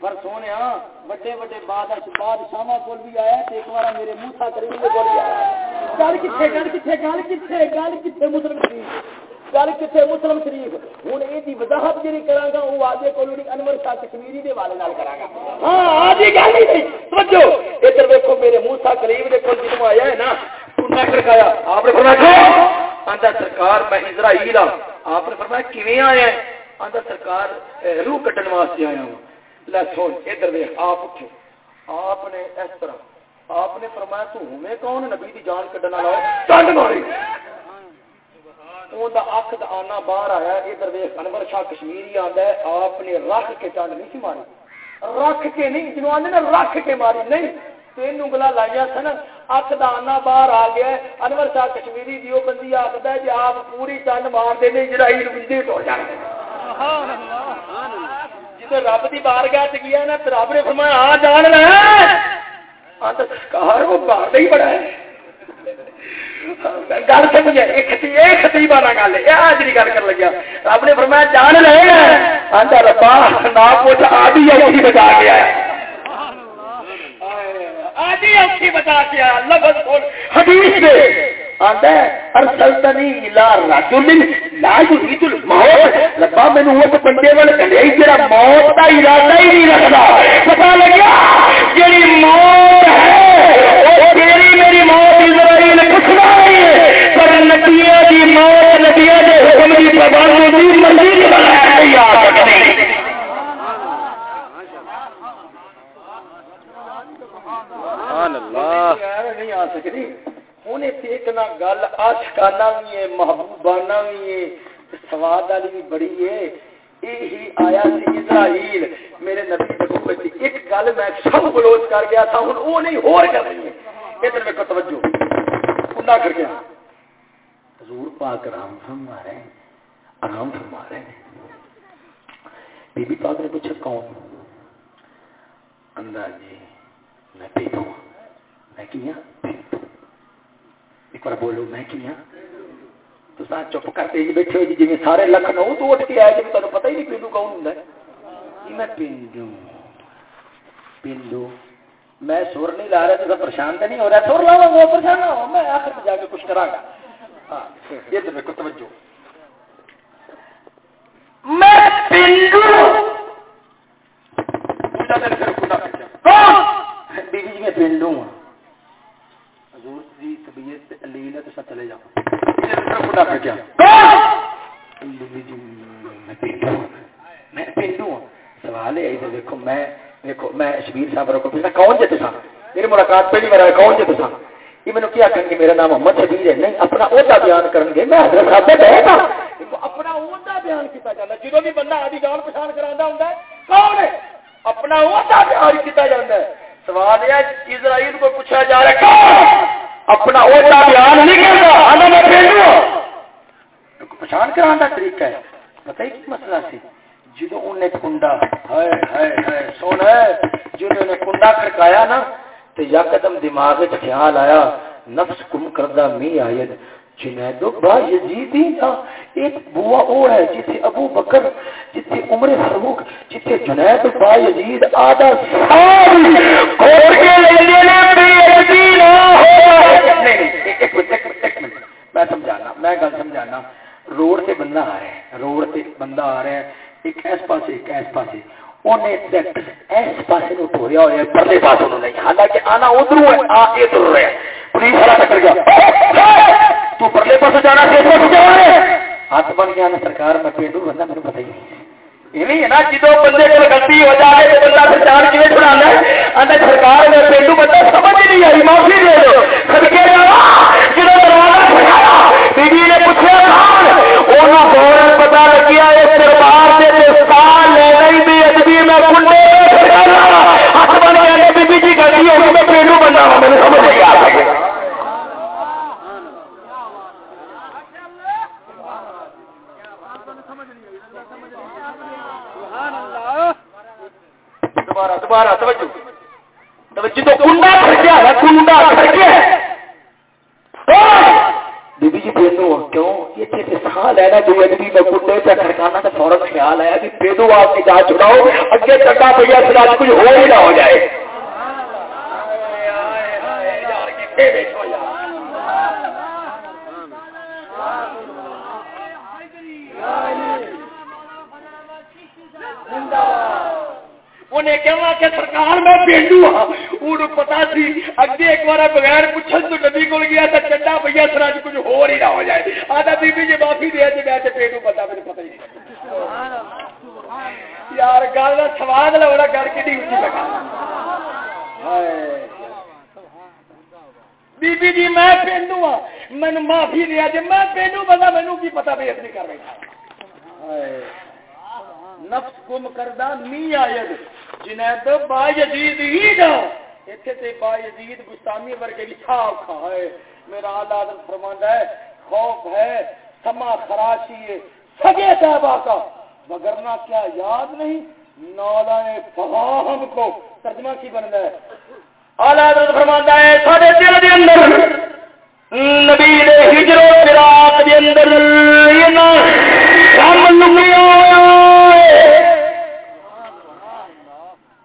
پر سونے بڑے بڑے بادشاہ بادشاہاں کول بھی آیا ایک بار میرے منہ سا کر کول گل کتنے گل کتنے گل کتنے گل کتھے مسلمان گل کتنے مسلم شریف ہوں یہ وضاحت جی کرا گا وہ آدھے کو انور شاہ کشمیری کے والے کرا گا۔ ہاں آج گل نہیں۔ سمجھو ادھر دیکھو میرے موسا کلیم دیکھو جنوب آیا ہے نا آپ نے فرمایا آدھا سرکار میں اسرائیل آپ نے فرمایا کیویں آیا ہے؟ آدھا سرکار روح کٹن واسطے آیا ہوں۔ لے سن، ادھر آپ اٹھے آپ نے اس طرح، آپ نے فرمایا تو ہمیں کون نبی دی جان کڈن والا ماری۔ اک آنا باہر آیا ادھر ویخ انور شاہ کشمیری آتا ہے آپ نے رکھ کے چنڈ نہیں سی ماری رکھ کے نہیں جنوب آدھے نا رکھ کے ماری نہیں تین انگلا لائیا سن اک آنا باہر آ گیا انور شاہ کشمیری دیو بندی آخر ہے جی آپ پوری چنڈ مار دیں جرائی بندے تو جاتے جی رب کی بار گیا گیا نا رب نے فرمایا آ جان لے وہ باہر ہی بڑا ہے گل سمجھے ایک خطیبہ نہ گل۔ ہے آج نہیں گل کر لگیا رب نے فرمایا جان لے۔ ربا نہ پوچھ آدھی اوکھی بچا کے آیا۔ آدھی اوکھی بچا کے آیا لفظ حدیث دے۔ آتا ہے ارسلتنی الى رجل لا يريد الموت۔ ربا مینوں اس بندے ول کڈے جڑا موت دا ارادہ ہی نہیں رکھدا پتہ لگیا جڑی موت ہے او تیری میری موت اسرائیل پوچھنا ہے۔ پر نبیوں دی موت نبیوں دے حکم دی پابندی دی مرضی دی بغیر نہیں۔ آ سکتی سبحان اللہ۔ نہیں آ سکتی ہوں ایک گل آشکانہ بھی ہے محبوبانہ بھی ہے سواد والی بھی بڑی ہے یہی آیا سی اسرائیل میرے نبی حکومت ایک گل میں سب بلوچ کر گیا تھا ہوں وہ نہیں ہو کر رہی ہے ادھر میں کو توجہ کنڈا کر گیا حضور پاک رام فرما رہے ہیں آرام فرما رہے ہیں بی بی پاک نے پوچھا کون انداز جی میں پیٹوں میں کیا ایک بار بولو میں کیا تو ساتھ چپ کرتے جی بیٹھے ہو جی جی سارے لکھنؤ تو اٹھ کے آئے جی تمہیں پتہ ہی نہیں پینڈو کون ہوں میں پینڈو پینڈو میں سور نہیں لا رہا تو پریشان تو نہیں ہو رہا سور لاؤں وہ پریشان نہ ہو میں آخر میں جا کے کچھ کرا گا ہاں یہ تو میرے کو توجہ میں پینڈو بیوی جی میں پینڈو ہوں دی طبیعت علیل ہے تو سب چلے جاؤ۔ خدا کر کیا میں پینڈو ہوں۔ سوال ہے ادھر دیکھو، میں دیکھو، میں شبیر صاحب کو پوچھنا کون جے تسا میری ملاقات پہلی بار کون جے تسا یہ مینوں کیا کہیں گے؟ میرا نام محمد شبیر ہے۔ نہیں، اپنا عہدہ بیان کرن گے۔ میں حضرت صاحب دے بیٹھا ہاں۔ اپنا عہدہ بیان کیتا جاندا جدوں بھی بندہ آدی جان پہچان کراندا ہوندا ہے، کون ہے؟ اپنا عہدہ بیان کیتا جاندا ہے۔ سوال یہ اسرائیل کو پوچھا جا رہا ہے؟ اپنا عہدہ بیان نہیں کرتا انا میں پھیلو پہچان کرانا طریقہ ہے۔ پتہ ہی کی مسئلہ سی جدو انہیں کنڈا ہائے ہائے ہائے، سونا جدو نے کنڈا کھڑکایا نا، تو یکدم دماغ خیال آیا، نفس کم کردہ می آید جنید با یزیدی تھا۔ ایک بوا او ہے جسے ابو بکر جسے عمر فاروق جسے جنید با یزید آدھا سال کھوڑ کے لینے بے یزید نہ ہو۔ ایک منٹ ایک منٹ میں سمجھانا میں گل سمجھانا روڈ سے بندہ آ رہا ہے روڈ سے بندہ آ رہا ہے ایک ایس پاس ایک ایس پاس ہوا حالانکہ آنا ادھر پولیس ہاتھ بن گیا نا سرکار بندہ میرے پتہ ہی نہیں جدو بندے کو غلطی ہو جائے تو بندہ پہچان کیوں چھڑا ہے سرکار میں پینڈو بندہ سمجھ ہی نہیں آئی معافی دے دو سڑکے جدو دروازہ کھڑایا بیوی نے پوچھا فورن پتا لگیا اس دربار سے سال لے رہی بھی ادبی میں کنڈے ہاتھ بن بیبی جی غلطی ہوگی میں پینڈو بندہ ہوں میرے سمجھ نہیں آ سکے دوبارہ دوبارہ، توجہ۔ توجہ تو کنڈا کھڑکیا ہے کنڈا کھڑکیا ہے۔ بی بی جی پیدو کیوں؟ یہ چیز سال ہے نا جو ادبی میں کنڈے پہ کھڑکانا تو فوراً خیال آیا کہ پیدو آپ کی جا چکاؤ اگے چکا پہ پھر کچھ ہو ہی نہ ہو جائے۔ انہیں کہا کہ سرکار میں پینڈو ہاں انہوں پتا سی اگے ایک بار بغیر پوچھن تو نبی کو گیا تو چنڈا بھیا سر اج کچھ ہو ہی نہ ہو جائے۔ آدھا بی بی جی معافی دیا جی میں پینڈو پتا میرے پتہ ہی یار، گل کا سواد لوڑا کر کے نہیں اچھی لگا۔ بی بی جی میں پینڈو ہاں مینو معافی دیا جی میں پینڈو بندہ مینو کی پتا بھی اپنی کر رہی نفس گم کردہ می آئے۔ آید جنید با یزید ہی دا ایتھے تے با یزید گستامی ورگے بھی چھاو کھا ہے۔ میرا آلہ آدم فرماندہ ہے، خوف ہے، سما خراشی ہے، سگے صحبہ کا۔ وگرنا کیا یاد نہیں، نالا فہاہم کو۔ ترجمہ کی بن ہے؟ آلہ آدم فرماندہ ہے ساڑے دل دے اندر، نبی دے ہجر و فراق دے اندر، یہ نا شام لگیا۔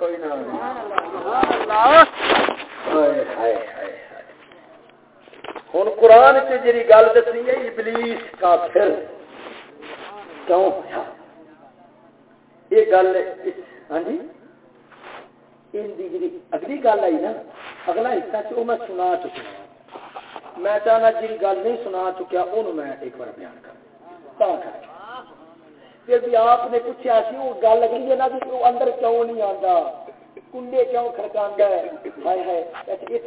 کوئی نہ ہوں قرآن سے جی گل دسی ہے، ابلیس کا پھر۔ کیوں؟ ہاں۔ یہ گل ہاں جی۔ اگلی گل آئی نا، اگلا حصہ چ میں سنا چکا۔ میں چاہنا جی گل نہیں سنا چکیا انہوں میں ایک بار بیان کر پھر بھی جی آپ نے پوچھا سی، وہ گل اگلی ہے نا جی کہ وہ اندر کیوں نہیں آتا کنڈے کیوں کھڑکا ہے؟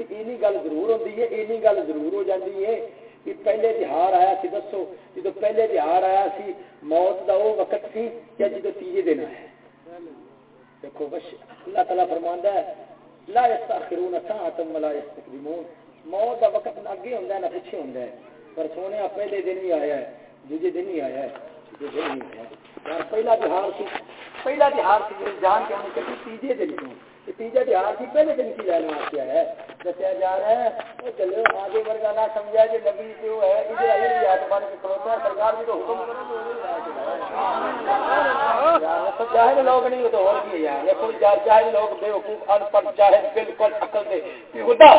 اینی گل ضرور ہوتی ہے، اینی گل ضرور ہو جاتی ہے کہ پہلے تہار آیا سی، دسو، جدو پہلے تہار آیا سی، موت کا وہ وقت سی یا جدو تیجے دن ہے؟ دیکھو، بس اللہ تعالیٰ فرماندہ ہے، لا یستاخرون ساعتا ولا یستقدمون۔ موت کا وقت نہ اگے ہوندا ہے، نہ پیچھے ہوندا ہے، پر سونے پہلے دن ہی آیا ہے، دوجے دن ہی آیا ہے۔ پہلا تہار سی پہلا تہار جان کے ہم کہتے تیجے دن تیجا پہلے دن کی ہے۔ دسیا جا رہا ہے، وہ چلو، آگے ورگا نہ سمجھا نبی ہے، ادھر بھی ہے سرکار بھی تو حکم جاہل لوگ نہیں تو اور بھی یہ کوئی جاہل لوگ بے وقوف ان جاہل، بالکل عقل دے۔ خدا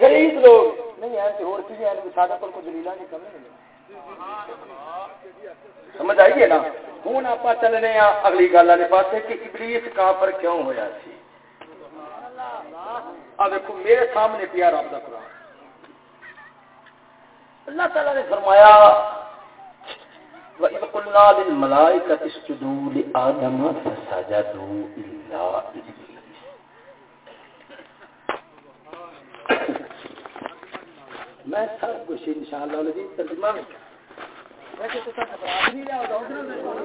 غریب لوگ۔ نہیں ہے اور کو نہیں سمجھ آئیے نا؟ ہوں آپ چلنے ہیں؟ اگلی گل والے پاس کہ ابلیس کافر کیوں ہوا سی؟ دیکھو میرے سامنے پیا رب کا قرآن۔ اللہ تعالی نے فرمایا، وَإِذْ قُلْنَا لِلْمَلَائِكَةِ اسْجُدُوا لِآدَمَ فَسَجَدُوا إِلَّا إِبْلِيسَ۔ میں سب کچھ انشاءاللہ العزیز ترجمہ۔ میں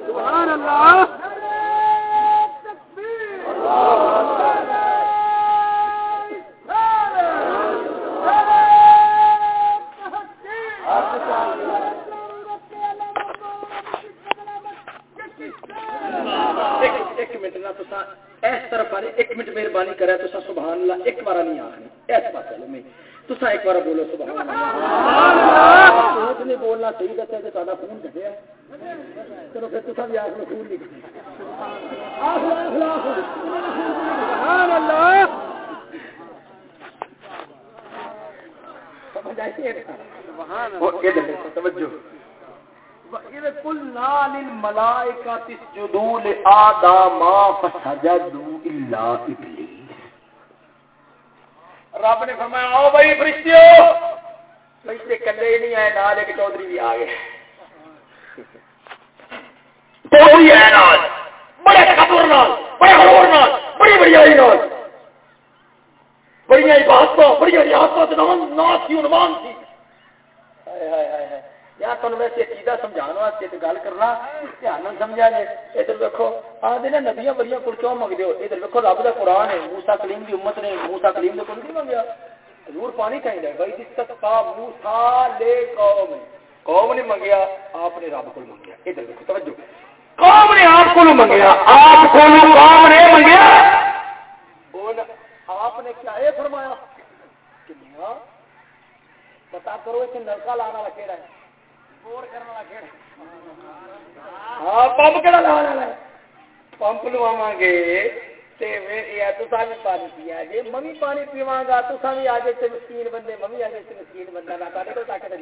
سبحان اللہ! ایک منٹ ایک منٹ مہربانی کرے تو سبحان اللہ ایک بار نہیں آخری اس پاس چلو میں تو ایک بار بولو سبحان اللہ۔ نہیں بولنا صحیح دسیا کہ تا خون کٹیا۔ چلو پھر تصا بھی آخر خون نہیں توجہ۔ قلنا للملائكة اسجدوا لآدم فسجدوا إلا إبليس رب نے فرمایا، آؤ بھائی فرشتیو۔ فرشتے کلے ہی نہیں آئے، نال ایک چودھری بھی آ گئے۔ چودھری آئے نال، بڑے خبر نال، بڑے ہور نال، بڑی بڑی آئی نال۔ بڑی عبادتوں بڑی ریاست نام ناس کی عنوان تھی۔ ہائے ہائے ہائے۔ یا تم ویسے عقیدہ سمجھان واسطے تے گل کرنا دھیان نال سمجھا جے ادھر ویکھو آندے نے نبیاں بڑیاں کول کیوں منگدے ہو ادھر ویکھو رب دا قرآن ہے موسی کلیم دی امت نے موسی کلیم دے کول نہیں منگیا حضور پانی چاہیے بھائی جس کا موسی لے قوم قوم نے منگیا آپ نے رب کول منگیا ادھر ویکھو توجہ قوم نے آپ کو منگیا آپ کو قوم نے منگیا بول آپ نے کیا یہ فرمایا کہ پتا کرو کہ نلکا لانا والا کہڑا ہے ہاں پمپ کہڑا لا پمپ لوا گے پانی پیا جی ممی پانی پیوا گا تو بھی آ مسکین بندے ممی آ جائے مسکین بندہ نہ طاقت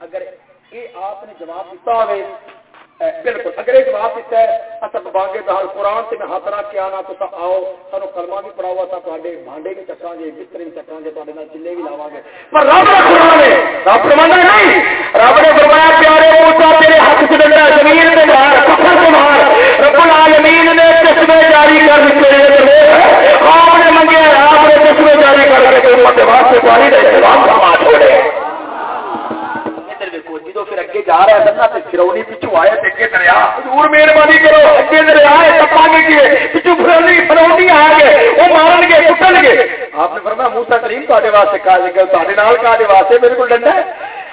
اگر یہ آپ نے جواب دیتا ہوئے بالکل، اگر ایک بات دیتا ہے، اصل بانگے دار قرآن سے میں ہاتھ رکھ کے آنا، تو آؤ سانو کلمہ بھی پڑا ہوا تھا تے بانڈے بھی چکا گے بستر بھی چکا گے تے چلے بھی لاوا گے۔ پر رب نے قرآن ہے رب فرمانا نہیں، رب نے فرمایا، پیارے موسا تیرے ہاتھ سے ڈنڈا زمین پہ مار پتھر سے مار رب العالمین نے چشمے جاری کر دیتے آپ نے منگے، آپ نے چشمے جاری کر کے امت واسطے پانی دے فرما چھوڑے۔ جدو پھر اگے جا رہا ہے نا فرونی پیچھو آئے اگے دریا۔ دور مہربانی کرو اگے دریا ہے ٹپا گے کیے پیچھو فرونی فرونی آ گئے وہ مارن گے کٹن گے آپ نے فرمایا موسا کریم تے واسطے کہا تے کہا واسطے میرے کو ڈنڈا ہے۔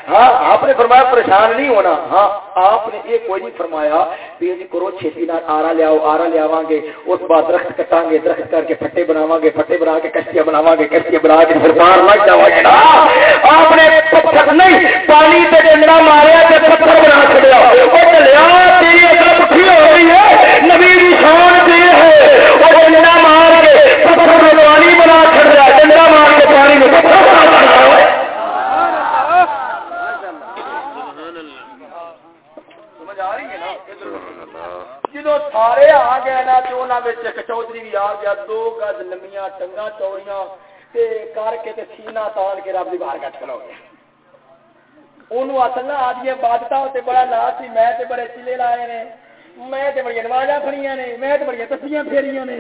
ہاں آپ نے فرمایا پریشان نہیں ہونا۔ ہاں آپ نے یہ کوئی نہیں فرمایا تیز جی کرو، چھتی نہ آرا لیاؤ، آرا لیا گے اس بعد درخت کٹا گے درخت کر کے پٹے بناوا گے پٹے بنا کے کشتیاں بناوا گے کشتیاں بنا کے سرکار لگ جا گے نا آپ نے پتھر نہیں، پانی سے ڈنڈا ماریا تو پتھر بنا چڑیا وہ چلیا تیری اگر پٹھی ہو رہی ہے، نبی شان یہ ہے۔ وہ ڈنڈا مار کے پتھر پانی بنا چڑیا ڈنڈا مار کے پانی میں پتھر بنا چڑیا جدو سارے آ گئے نا تو ایک چودھری بھی آ گیا دو گز لمیا ٹنگا چوڑیاں تے کر کے سینا تال کے رب دی باہر کٹ کھلو گیا انہوں اصل نہ آدمی بادتا تے بڑا لا سی میں تے بڑے چلے لائے نے میں تے بڑی نمازاں پڑھیاں نے میں تے بڑی تسلیاں پھیریاں نے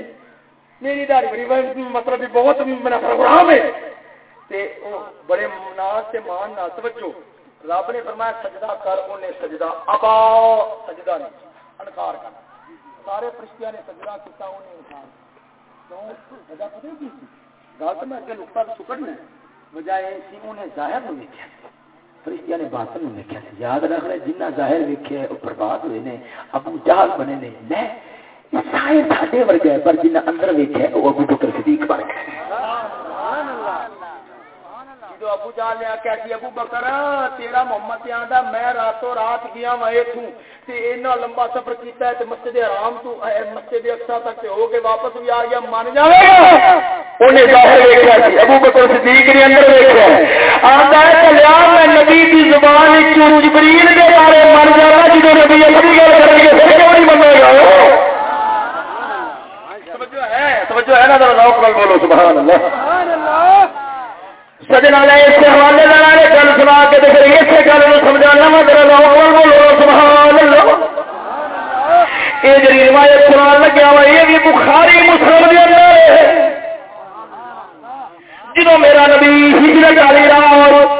میری داری بڑی مطلب بہت میرا پروگرام ہے تے بڑے ناز سے مان نہ توجہ رب نے فرمایا سجدہ کر انہیں سجدہ ابا سجدہ نہیں انکار کرنا سارے فرشتیاں نے سجدہ کیا انہیں انکار کیوں وجہ پتہ کی گل تو میں نقطہ وجہ یہ سی انہیں ظاہر نہیں دیکھا فرشتیاں نے باطن دیکھا یاد رکھ رہے، جنہ ظاہر ویکھے وہ برباد ہوئے نے، ابو جہل بنے نے۔ میں سارے ساڈے ورگے پر جنہ اندر ویکھے وہ ابو بکر صدیق بن گئے جو ابو جان نے آخیا کہ ابو بکر تیرا محمد آدھا میں راتوں رات گیا وا اتنا لمبا سفر کیتا ہے تے مسجد حرام تو مسجد اقصا تک تے ہو کے واپس بھی آ گیا من جائے انہیں ظاہر دیکھا سی ابو بکر صدیق نے اندر دیکھا آندا ہے چلیا میں نبی دی زبان وچ جبریل دے بارے من جانا جدوں نبی اپنی گل کریں گے پھر کیوں نہیں بندے گا توجہ ہے توجہ ہے نا ذرا بولو سبحان اللہ سبحان اللہ سجنا نے اس حوالے لڑا گل سنا کے پھر اسی گل کو سمجھانا وا تیرا میرا بولو سبحان اللہ۔ یہ جی روایت قرآن لگیا وا، یہ بھی بخاری مسلم کے اندر جدو میرا نبی ہجرت والی رات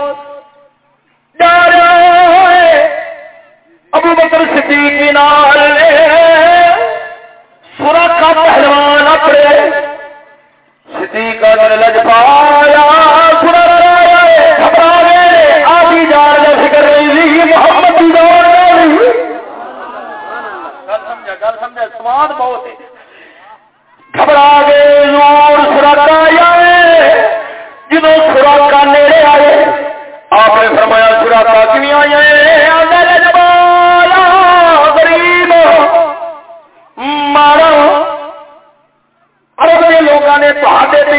ابو بکر صدیق نال سورا کا پہلوان اپنے صدیقہ نے لج پایا محمد سواد بہت گھبرا گئے زور سراغ آیا جدو سراغ نیڑے آئے آپ نے فرمایا سراغ کیوں آئی ہے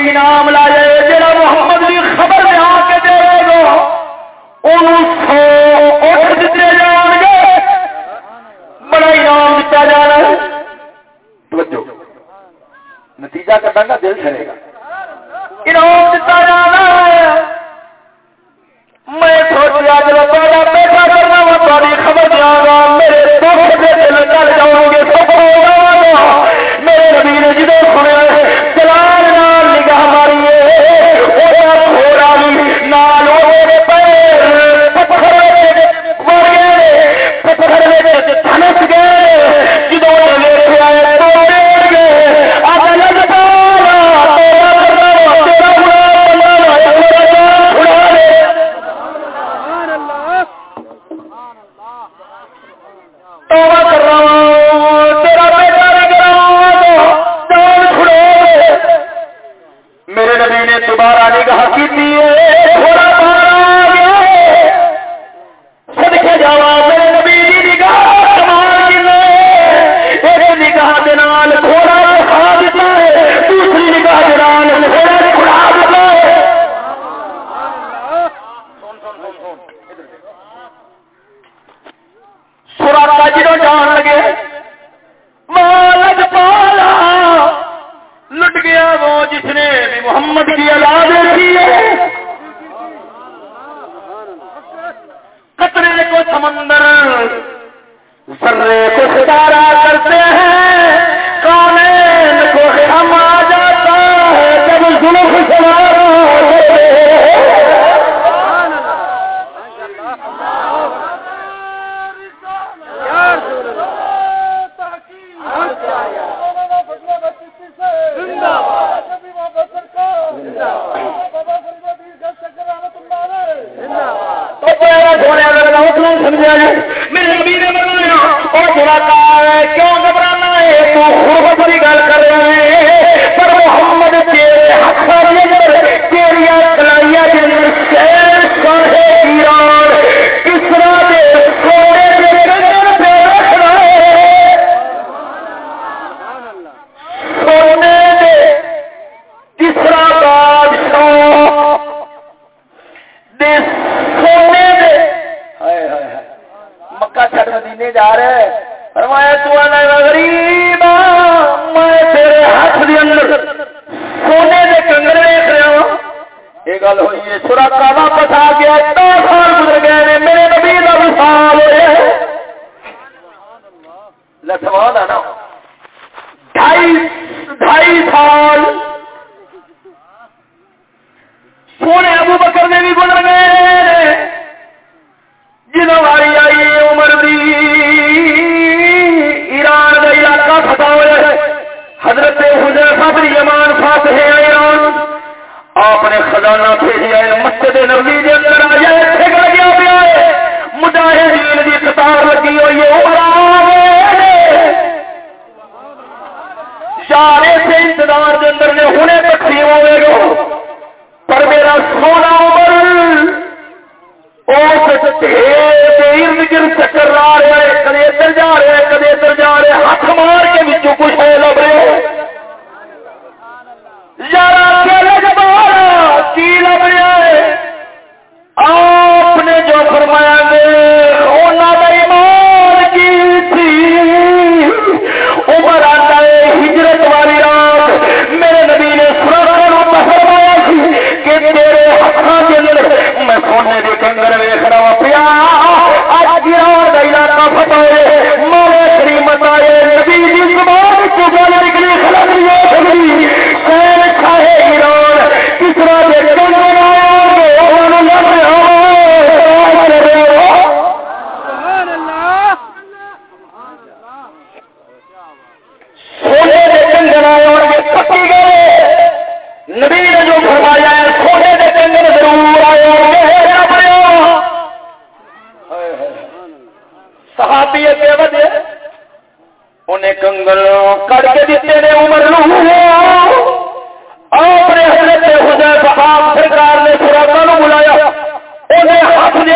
انعام لایا جا محمد کی خبر میں آ کے دے گا دیتے جان گے، بڑا انعام دتا جانا توجہ۔ نتیجہ کٹا گا دل چلے گا۔ انعام دتا جانا میں سوچا چلو پہلا پیسہ کرنا میں تاری خبر دیا گا میرے دکھ کے دل چل جاؤ گے سب ہو گا میرے نبی نے جدو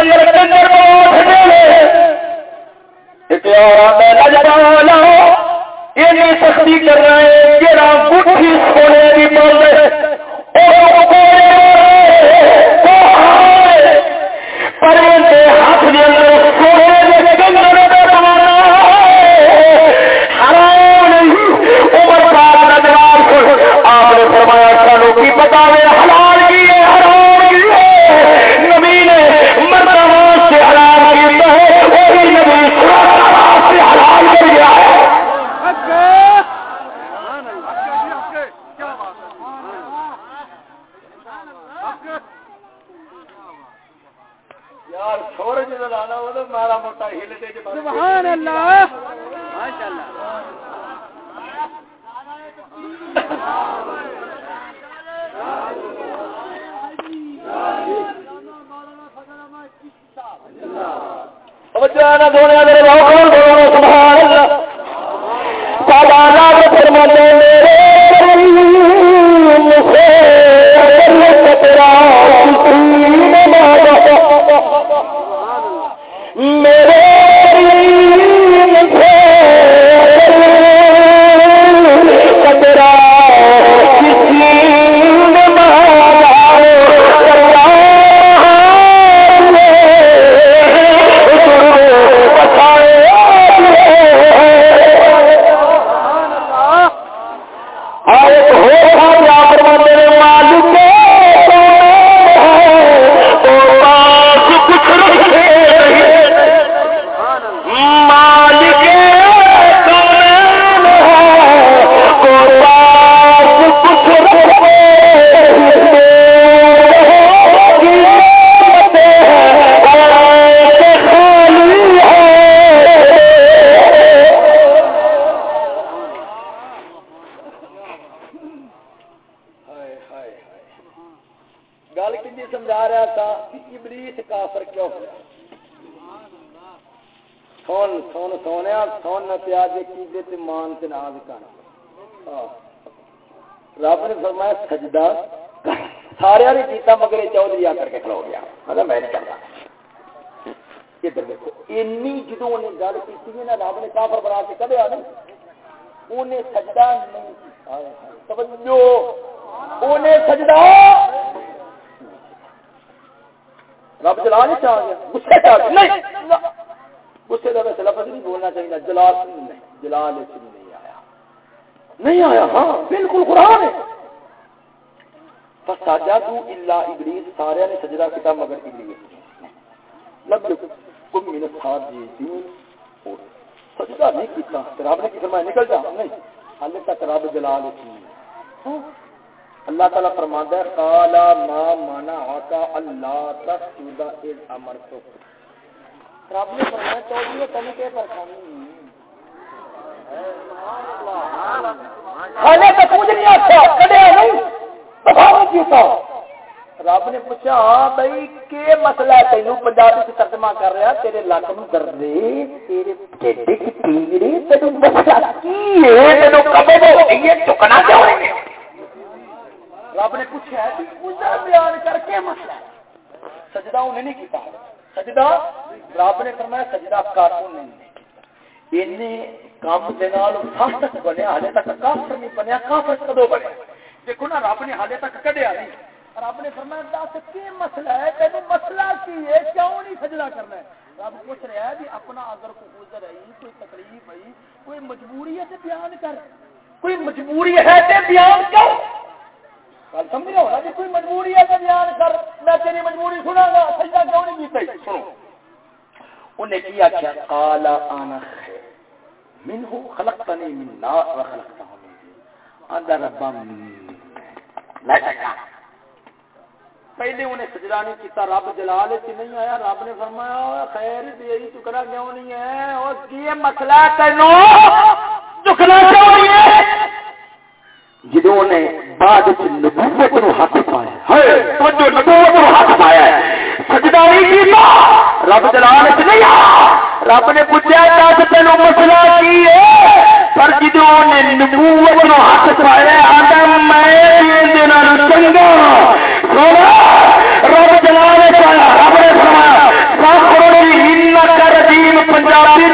اندر کلندر کرنا ہے جیرا گٹھی سونے ہاتھ دے اندر سونے دے کلندر فرمایا سانو کی پتا میں حلال ہل دے سبحان اللہ ماشاء اللہ سبحان کوئی ادھر دیکھو جدو گل کی رب نے کافر بنا کے کدیا نا رب جلا نہیں کا ویسے لفظ نہیں بولنا چاہیے، جلال نہیں جلال نہیں آیا۔ نہیں آیا ہاں بالکل قرآن ہے۔ تو الا ابلیس سارے نے سجدہ کیا مگر ابلیس لب کم من الساجدین سجدہ نہیں کیتا رب نے کی فرمایا نکل جا نہیں اللہ تک رب جلال کی اللہ تعالی فرماتا ہے قال ما منعك الا تسجد اذ امرتك رب نے فرمایا تو یہ تم کے پرخانی حالے تک مجھے نہیں آتا کدے نہیں تو بھاوے کیوں رب نے پوچھا ہاں بھائی کی مسئلہ ہے تینوں پنجابی سے ترجمہ کر رہا تیرے لک نو دردے تیرے ٹیڈ کی ٹیڑے تینو مسئلہ کی ہے تینو کبے ہو گئی ہے کیوں ہے رب نے پوچھا ہے اس بیان کر کے مسئلہ سجدہ انہوں نے کیتا سجدہ رب نے فرمایا سجدہ کارون نے نہیں کام دے نال فاسق بنیا ہلے تک کافر نہیں بنیا کافر کدو بنیا دیکھو نا رب نے ہلے تک کڈیا نہیں رب نے فرمایا، دس، کی مسئلہ ہے؟ تین مسئلہ کی ہے؟ کیوں نہیں سجدہ کرنا ہے؟ رب پوچھ رہا ہے اپنا اگر کوئی عذر ہے، کوئی تکلیف آئی کوئی مجبوری ہے تو بیان کر۔ کوئی مجبوری ہے تو بیان کر۔ گل سمجھ رہا ہو؟ جی کوئی مجبوری ہے تو بیان کر۔ میں تیری مجبوری سنا گا سجدہ کیوں نہیں کیتا؟ سنو۔ انہیں کیا کیا قال من خیر۔ منه خلقتني من نار وخلقته من دين انا من۔ لا تجعل پہلے انہیں سجدہ نہیں کیتا رب جلال سے نہیں آیا؟ رب نے فرمایا خیر یہی چکنا کیوں نہیں ہے؟ اس کی یہ مسئلہ تینو چکنا کیوں نہیں ہے؟ جنہوں نے بعد نبوت کو حق پایا ہے توجہ، نبوت کو حق پایا ہے، سجدہ نہیں کیتا، رب جلال سے نہیں آیا؟ رب نے پوچھا دس تین مسئلہ کی ہے؟ پر جدو نے ہاتھ پایا میں چنگا۔ سونا، رب جلا رب نے فرمایا سب کروڑی کر دین پنجابی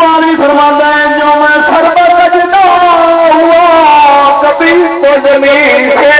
اقبال بھی فرماتا ہے جو میں سر پر سجدہ ہوا کبھی تو زمین سے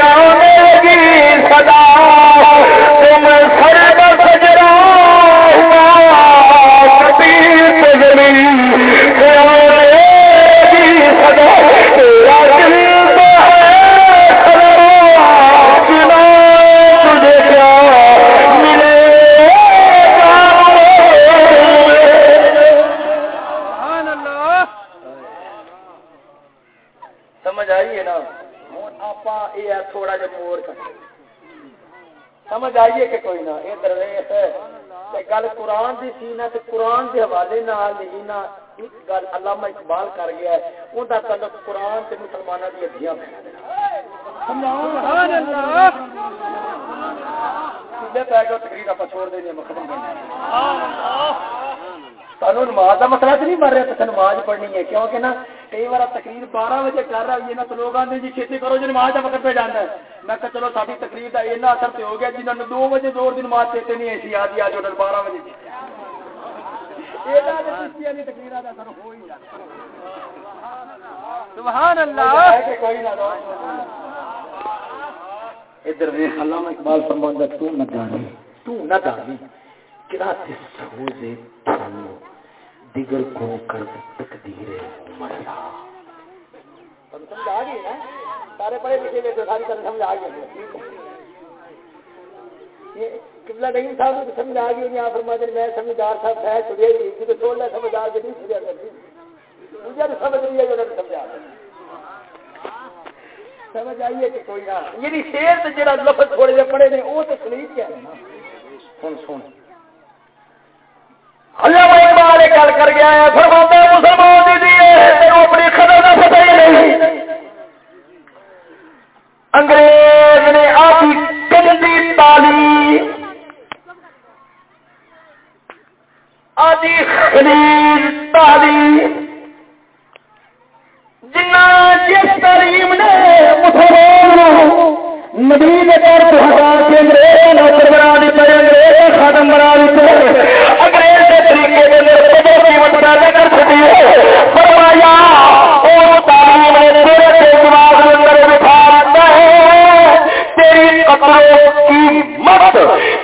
قرآن نال ایک گل علامہ اقبال کر گیا ہے تعلق قرآن تے مسلمانوں دی ادھیاں سبحان اللہ سیدھے پہ گئے تقریر آپ چھوڑ نماز کا مسئلہ تو نہیں مر رہا تو نماز پڑھنی ہے کیونکہ نا کئی بار تقریر بارہ بجے کر رہا ہے نا تو لوگ آتے جی چھتی کرو جی نماز کا وقت پہ جانا ہے میں کہ چلو ساری تقریر کا ایسا اثر تو ہو گیا جنہوں نے دو بجے دور نماز چیتے نہیں ایسی آج آج آڈر بارہ بجے سبحان اللہ۔ ادھر دیکھ علامہ اقبال فرماتا تو نہ دانی تو نہ دانی کیا سوزے تو دیگر کو کر تقدیر مریا۔ سمجھ آ گئی نا؟ سارے پڑھے لکھے ہوئے تو ساری طرح سمجھ آ گئی۔ قبلہ نہیں صاحب کو سمجھ آ گئی یہاں فرماتے ہیں میں سمجھدار صاحب ہے چھڑے ہی کہ تو چھوڑ لے سمجھ آ گئی نہیں چھڑیا کرتی مجھے تو سمجھ نہیں ہے جو نے سمجھا۔ سمجھ آئیے کہ کوئی نہ۔ یعنی شیر تے جڑا لفظ تھوڑے جے پڑے نے وہ تے سلیف کیا ہے۔ سن سن۔ اللہ اقبال گل کر گیا ہے فرماتا ہے مسلمان دی تینوں اپنی خبر کا پتہ ہی نہیں انگریز نے آپ گندی تعلیم آدھی خلیل تعلیم جنا جس تعلیم نے نبی نے کے انگریز نوکر بنا انگریز بنا انگریز کے طریقے کے اندر قیمت پیدا کر ہے۔ فرمایا تیری کی مت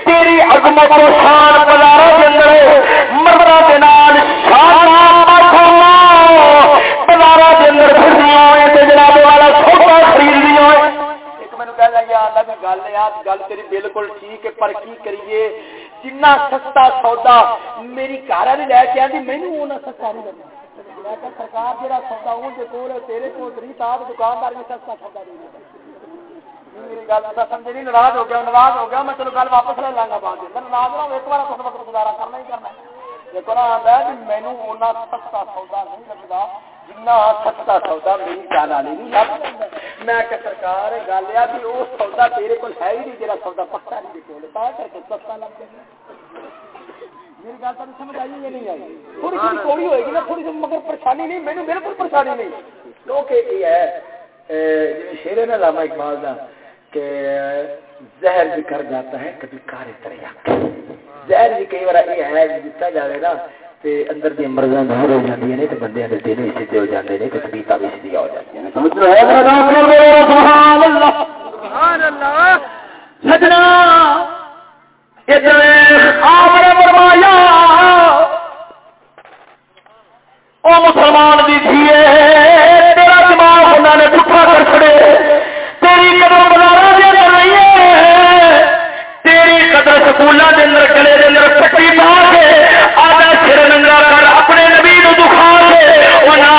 تیری عظمت و شان بازاروں کے اندر مردہ کے نال شان بازاروں کے اندر پھرنی ہوئے تے جناب والا چھوٹا خرید ہوئے۔ ایک مینوں گل ہے یار گل ہے گل تیری بالکل ٹھیک ہے، پر کی کریے؟ جنہ سستا سودا میری گھر والی لے کے آندی، مینوں اونا سستا نہیں لگا میں کہ سرکار جڑا سودا اون دے کول ہے، تیرے کول دکاندار بھی سستا سودا دے میری گل کا سمجھ نہیں ناراض ہو گیا ناراض ہو گیا میں چلو گل واپس لے لاں گا بعد میں ناراض نہ ایک بار خود گزارا کرنا ہی کرنا آتا ہے کہ مینو اونا سستا سودا نہیں لگتا جنا سستا سودا میری والی نہیں لگتا میں کہ سرکار گل ہے وہ سودا تیرے ہے ہی نہیں سودا پکا نہیں کول کر کے سستا لگ میری گل تمہیں سمجھ آئی یا نہیں آئی تھوڑی تھوڑی ہوئے گی نا تھوڑی سی مگر پریشانی نہیں مینو بالکل پریشانی نہیں کیونکہ یہ ہے جی شیر نا لاما اقبال کا کہ زہر بھی کر جاتا ہے کبھی کار دریا زہر بھی کئی بار یہ ہے دتا جائے نا اندر مرضاں دور ہو جاتی ہیں بندے سیدھے ہو بھی سیدھی ہو جاتی ہیں سمجھ رہے سبحان اللہ۔ سبحان اللہ۔ سجنا مسلمان تھیے تیرا دماغ انہوں نے کر کھڑے تیری بازار سکولوں کے اندر گلے کے اندر پٹی پا کے آدھا سر ننگا کر اپنے نبی دکھا کے وہ نہ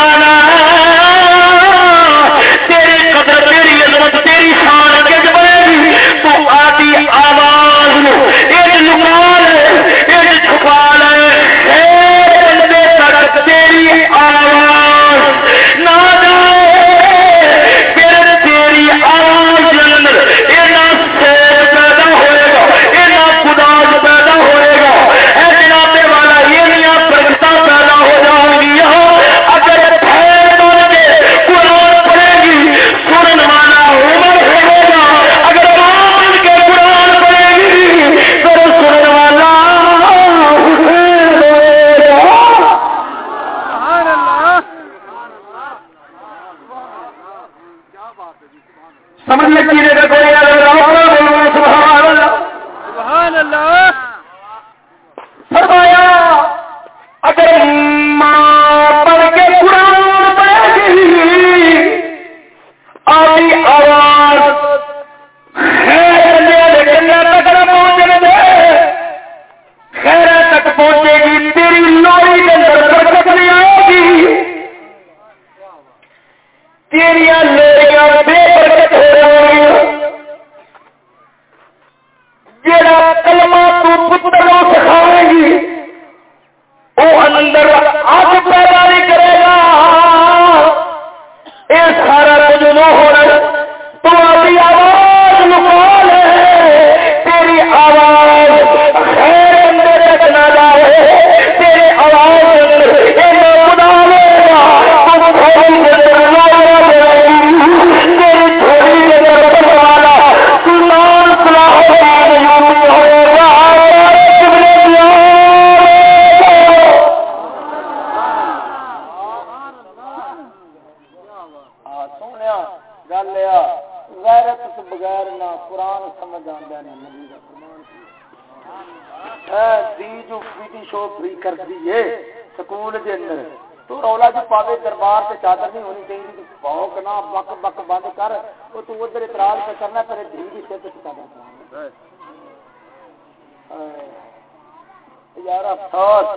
افسوس،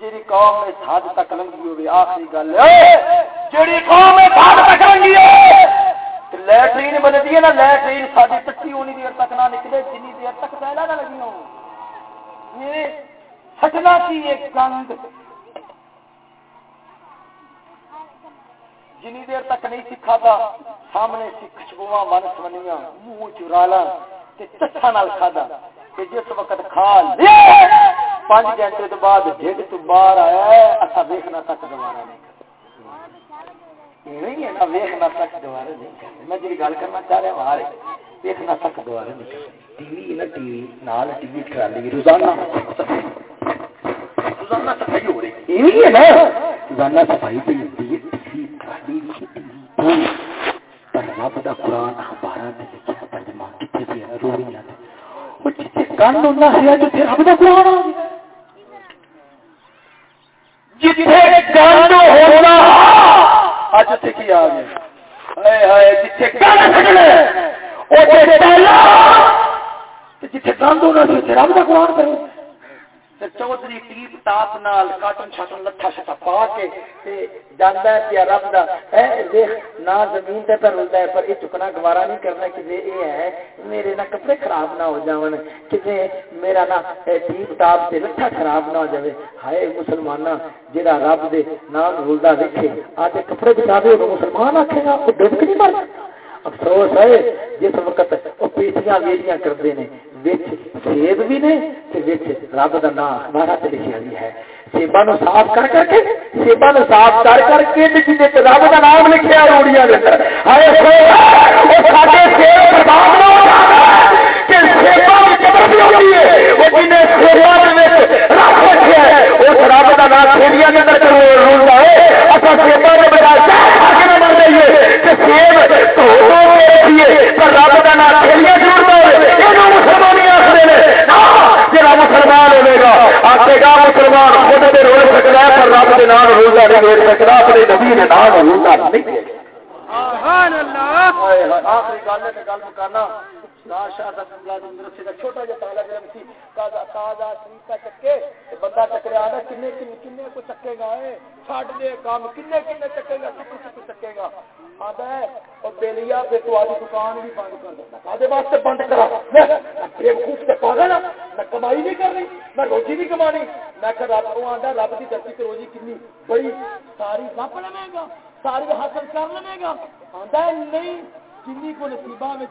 جیڑی قوم اس حد تک لنگی ہوئی آخری گل جیڑی قوم اس حد تک لنگی ہے لیٹرین بنتی ہے نا، لیٹرین ساری ٹٹی ہونی دیر تک نہ نکلے، جنی دیر تک پہلا نہ لگی ہو۔ یہ ہٹنا کی ایک گند جنی دیر تک نہیں سکھا تھا، سامنے سی خوشبو من سمنیاں، منہ چرالا تے چچا نال کھادا کہ جس وقت کھا لے پانچ گھنٹے تو بعد ڈھڈ تو باہر آیا ہے اصا ویکھنا تک دوبارہ نہیں نہیں ہے نا ویکھنا تک دوبارہ نہیں کرتے۔ میں جی گل کرنا چاہ رہا ہوں ویکھنا تک دوبارہ نہیں کرتے۔ ٹی وی نا، ٹی وی نال ٹی وی ٹرالی روزانہ روزانہ صفائی ہو رہی ہے۔ نا، روزانہ صفائی پہ ہوتی ہے، ٹی وی ٹرالی پر رب دا قرآن اخبار لکھا ترجمہ کتنے روڑیاں گنڈ گند ہونا ہے جتنے رب کا قرآن آ گیا جتنے گند ہونا اج اتنے کی آ گیا جتنے گند جتنے گند ہونا سی رب کا قرآن کرو۔ چودھری ٹیپ ٹاپ نال کاٹن شاٹن لٹھا شٹا پا کے جانا ہے پیا رب دا اے دیکھ نہ زمین تے پر رلتا ہے پر یہ چکنا گوارا نہیں کرنا کہ یہ ہے میرے نہ کپڑے خراب نہ ہو جاون کہ میرا نہ ٹیپ ٹاپ سے لٹھا خراب نہ ہو جاوے ہائے مسلمان جہاں رب دے نام رلدا دیکھے آج کپڑے بچا دے وہ مسلمان آکھے گا وہ ڈب کے نہیں مر افسوس ہے جس وقت وہ پیٹیاں ویڑیاں کرتے ہیں سیب بھی نے رب کا نام اخبار سے لکھا بھی ہے۔ سیبا نو صاف کر کر کے سیبا نو صاف کر کر کے رب کا نام لکھا روڑیاں جنہیں سیبا رب کا نام سیڑیاں کے اندر رولتا ہے۔ اصل سیبا نے بجائے مر جائیے رب کا نام سیڑیاں مسلمان ہوئے گا آتے گا مسلمان خود دے روز سکتا ہے پر رب کے نام روزہ نہیں روز سکتا اپنے نبی نے نام روزہ نہیں آخری گل ہے گل مکانا چھوٹا جا تالا سی تازہ سریتا چکے بندہ ٹکریا کنے کنے کو چکے گا چھڈ دے کام، کنے کنے چکے گا، چکو چکو چکے گا۔ ہے بیلیا تو دکان بھی بند کر دیتا واسطے بند کرا۔ پاگل ہاں، میں کمائی نہیں کر رہی میں روزی نہیں کمانی۔ میں کہ رب کو آتا رب کی دھرتی سے روزی کنی بڑی ساری نپ لے گا، ساری حاصل کر لے گا۔ آتا ہے، نہیں جن کو نصیبہ میں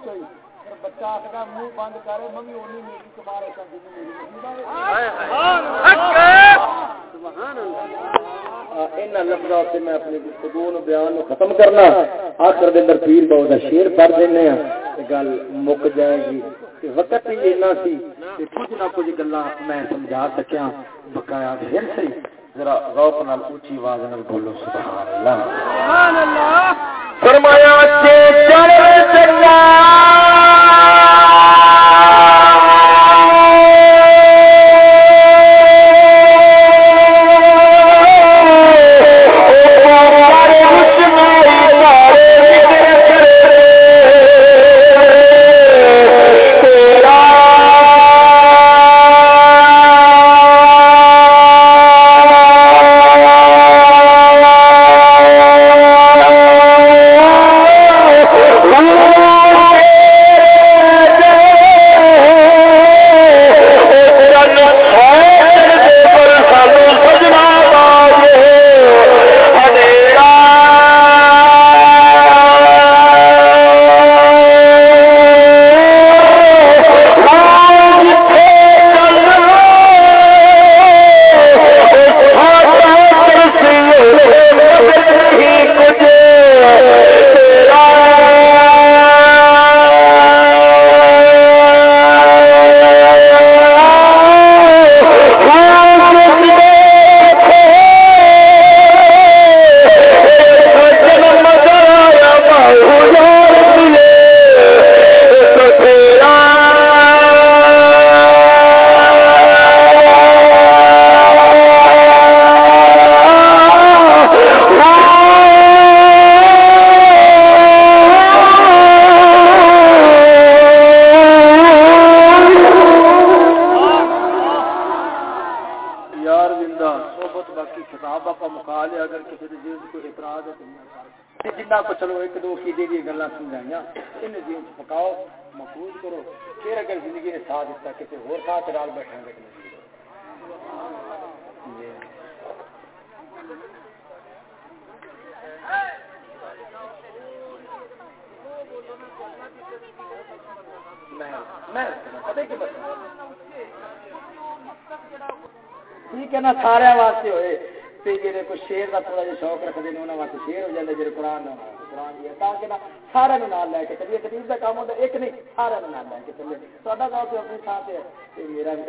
چاہیے بچہ آخر منہ بند کرے ممی اونی میری کما لفظ میں اپنی گفتگو بیان ختم کرنا۔ آخر دن پیر بہت شیر پڑھ دینا گل مک جائے گی۔ وقت ہی اینا سی۔ کچھ نہ کچھ گلا میں سمجھا سکیا بقایا پھر سی ذرا روپ نال اونچی آواز نال بولو سبحان اللہ۔ سبحان اللہ! فرمایا چل چلا ٹھیک ہے نا سارے واسطے ہوئے شیر ایک نہیں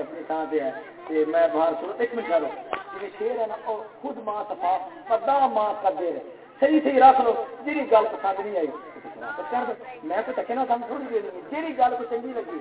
اپنی ہے میں باہر ایک منٹ شیر ہے نا صحیح صحیح رکھ لو گل پسند نہیں آئی میں سمجھ گل کو چنگی لگی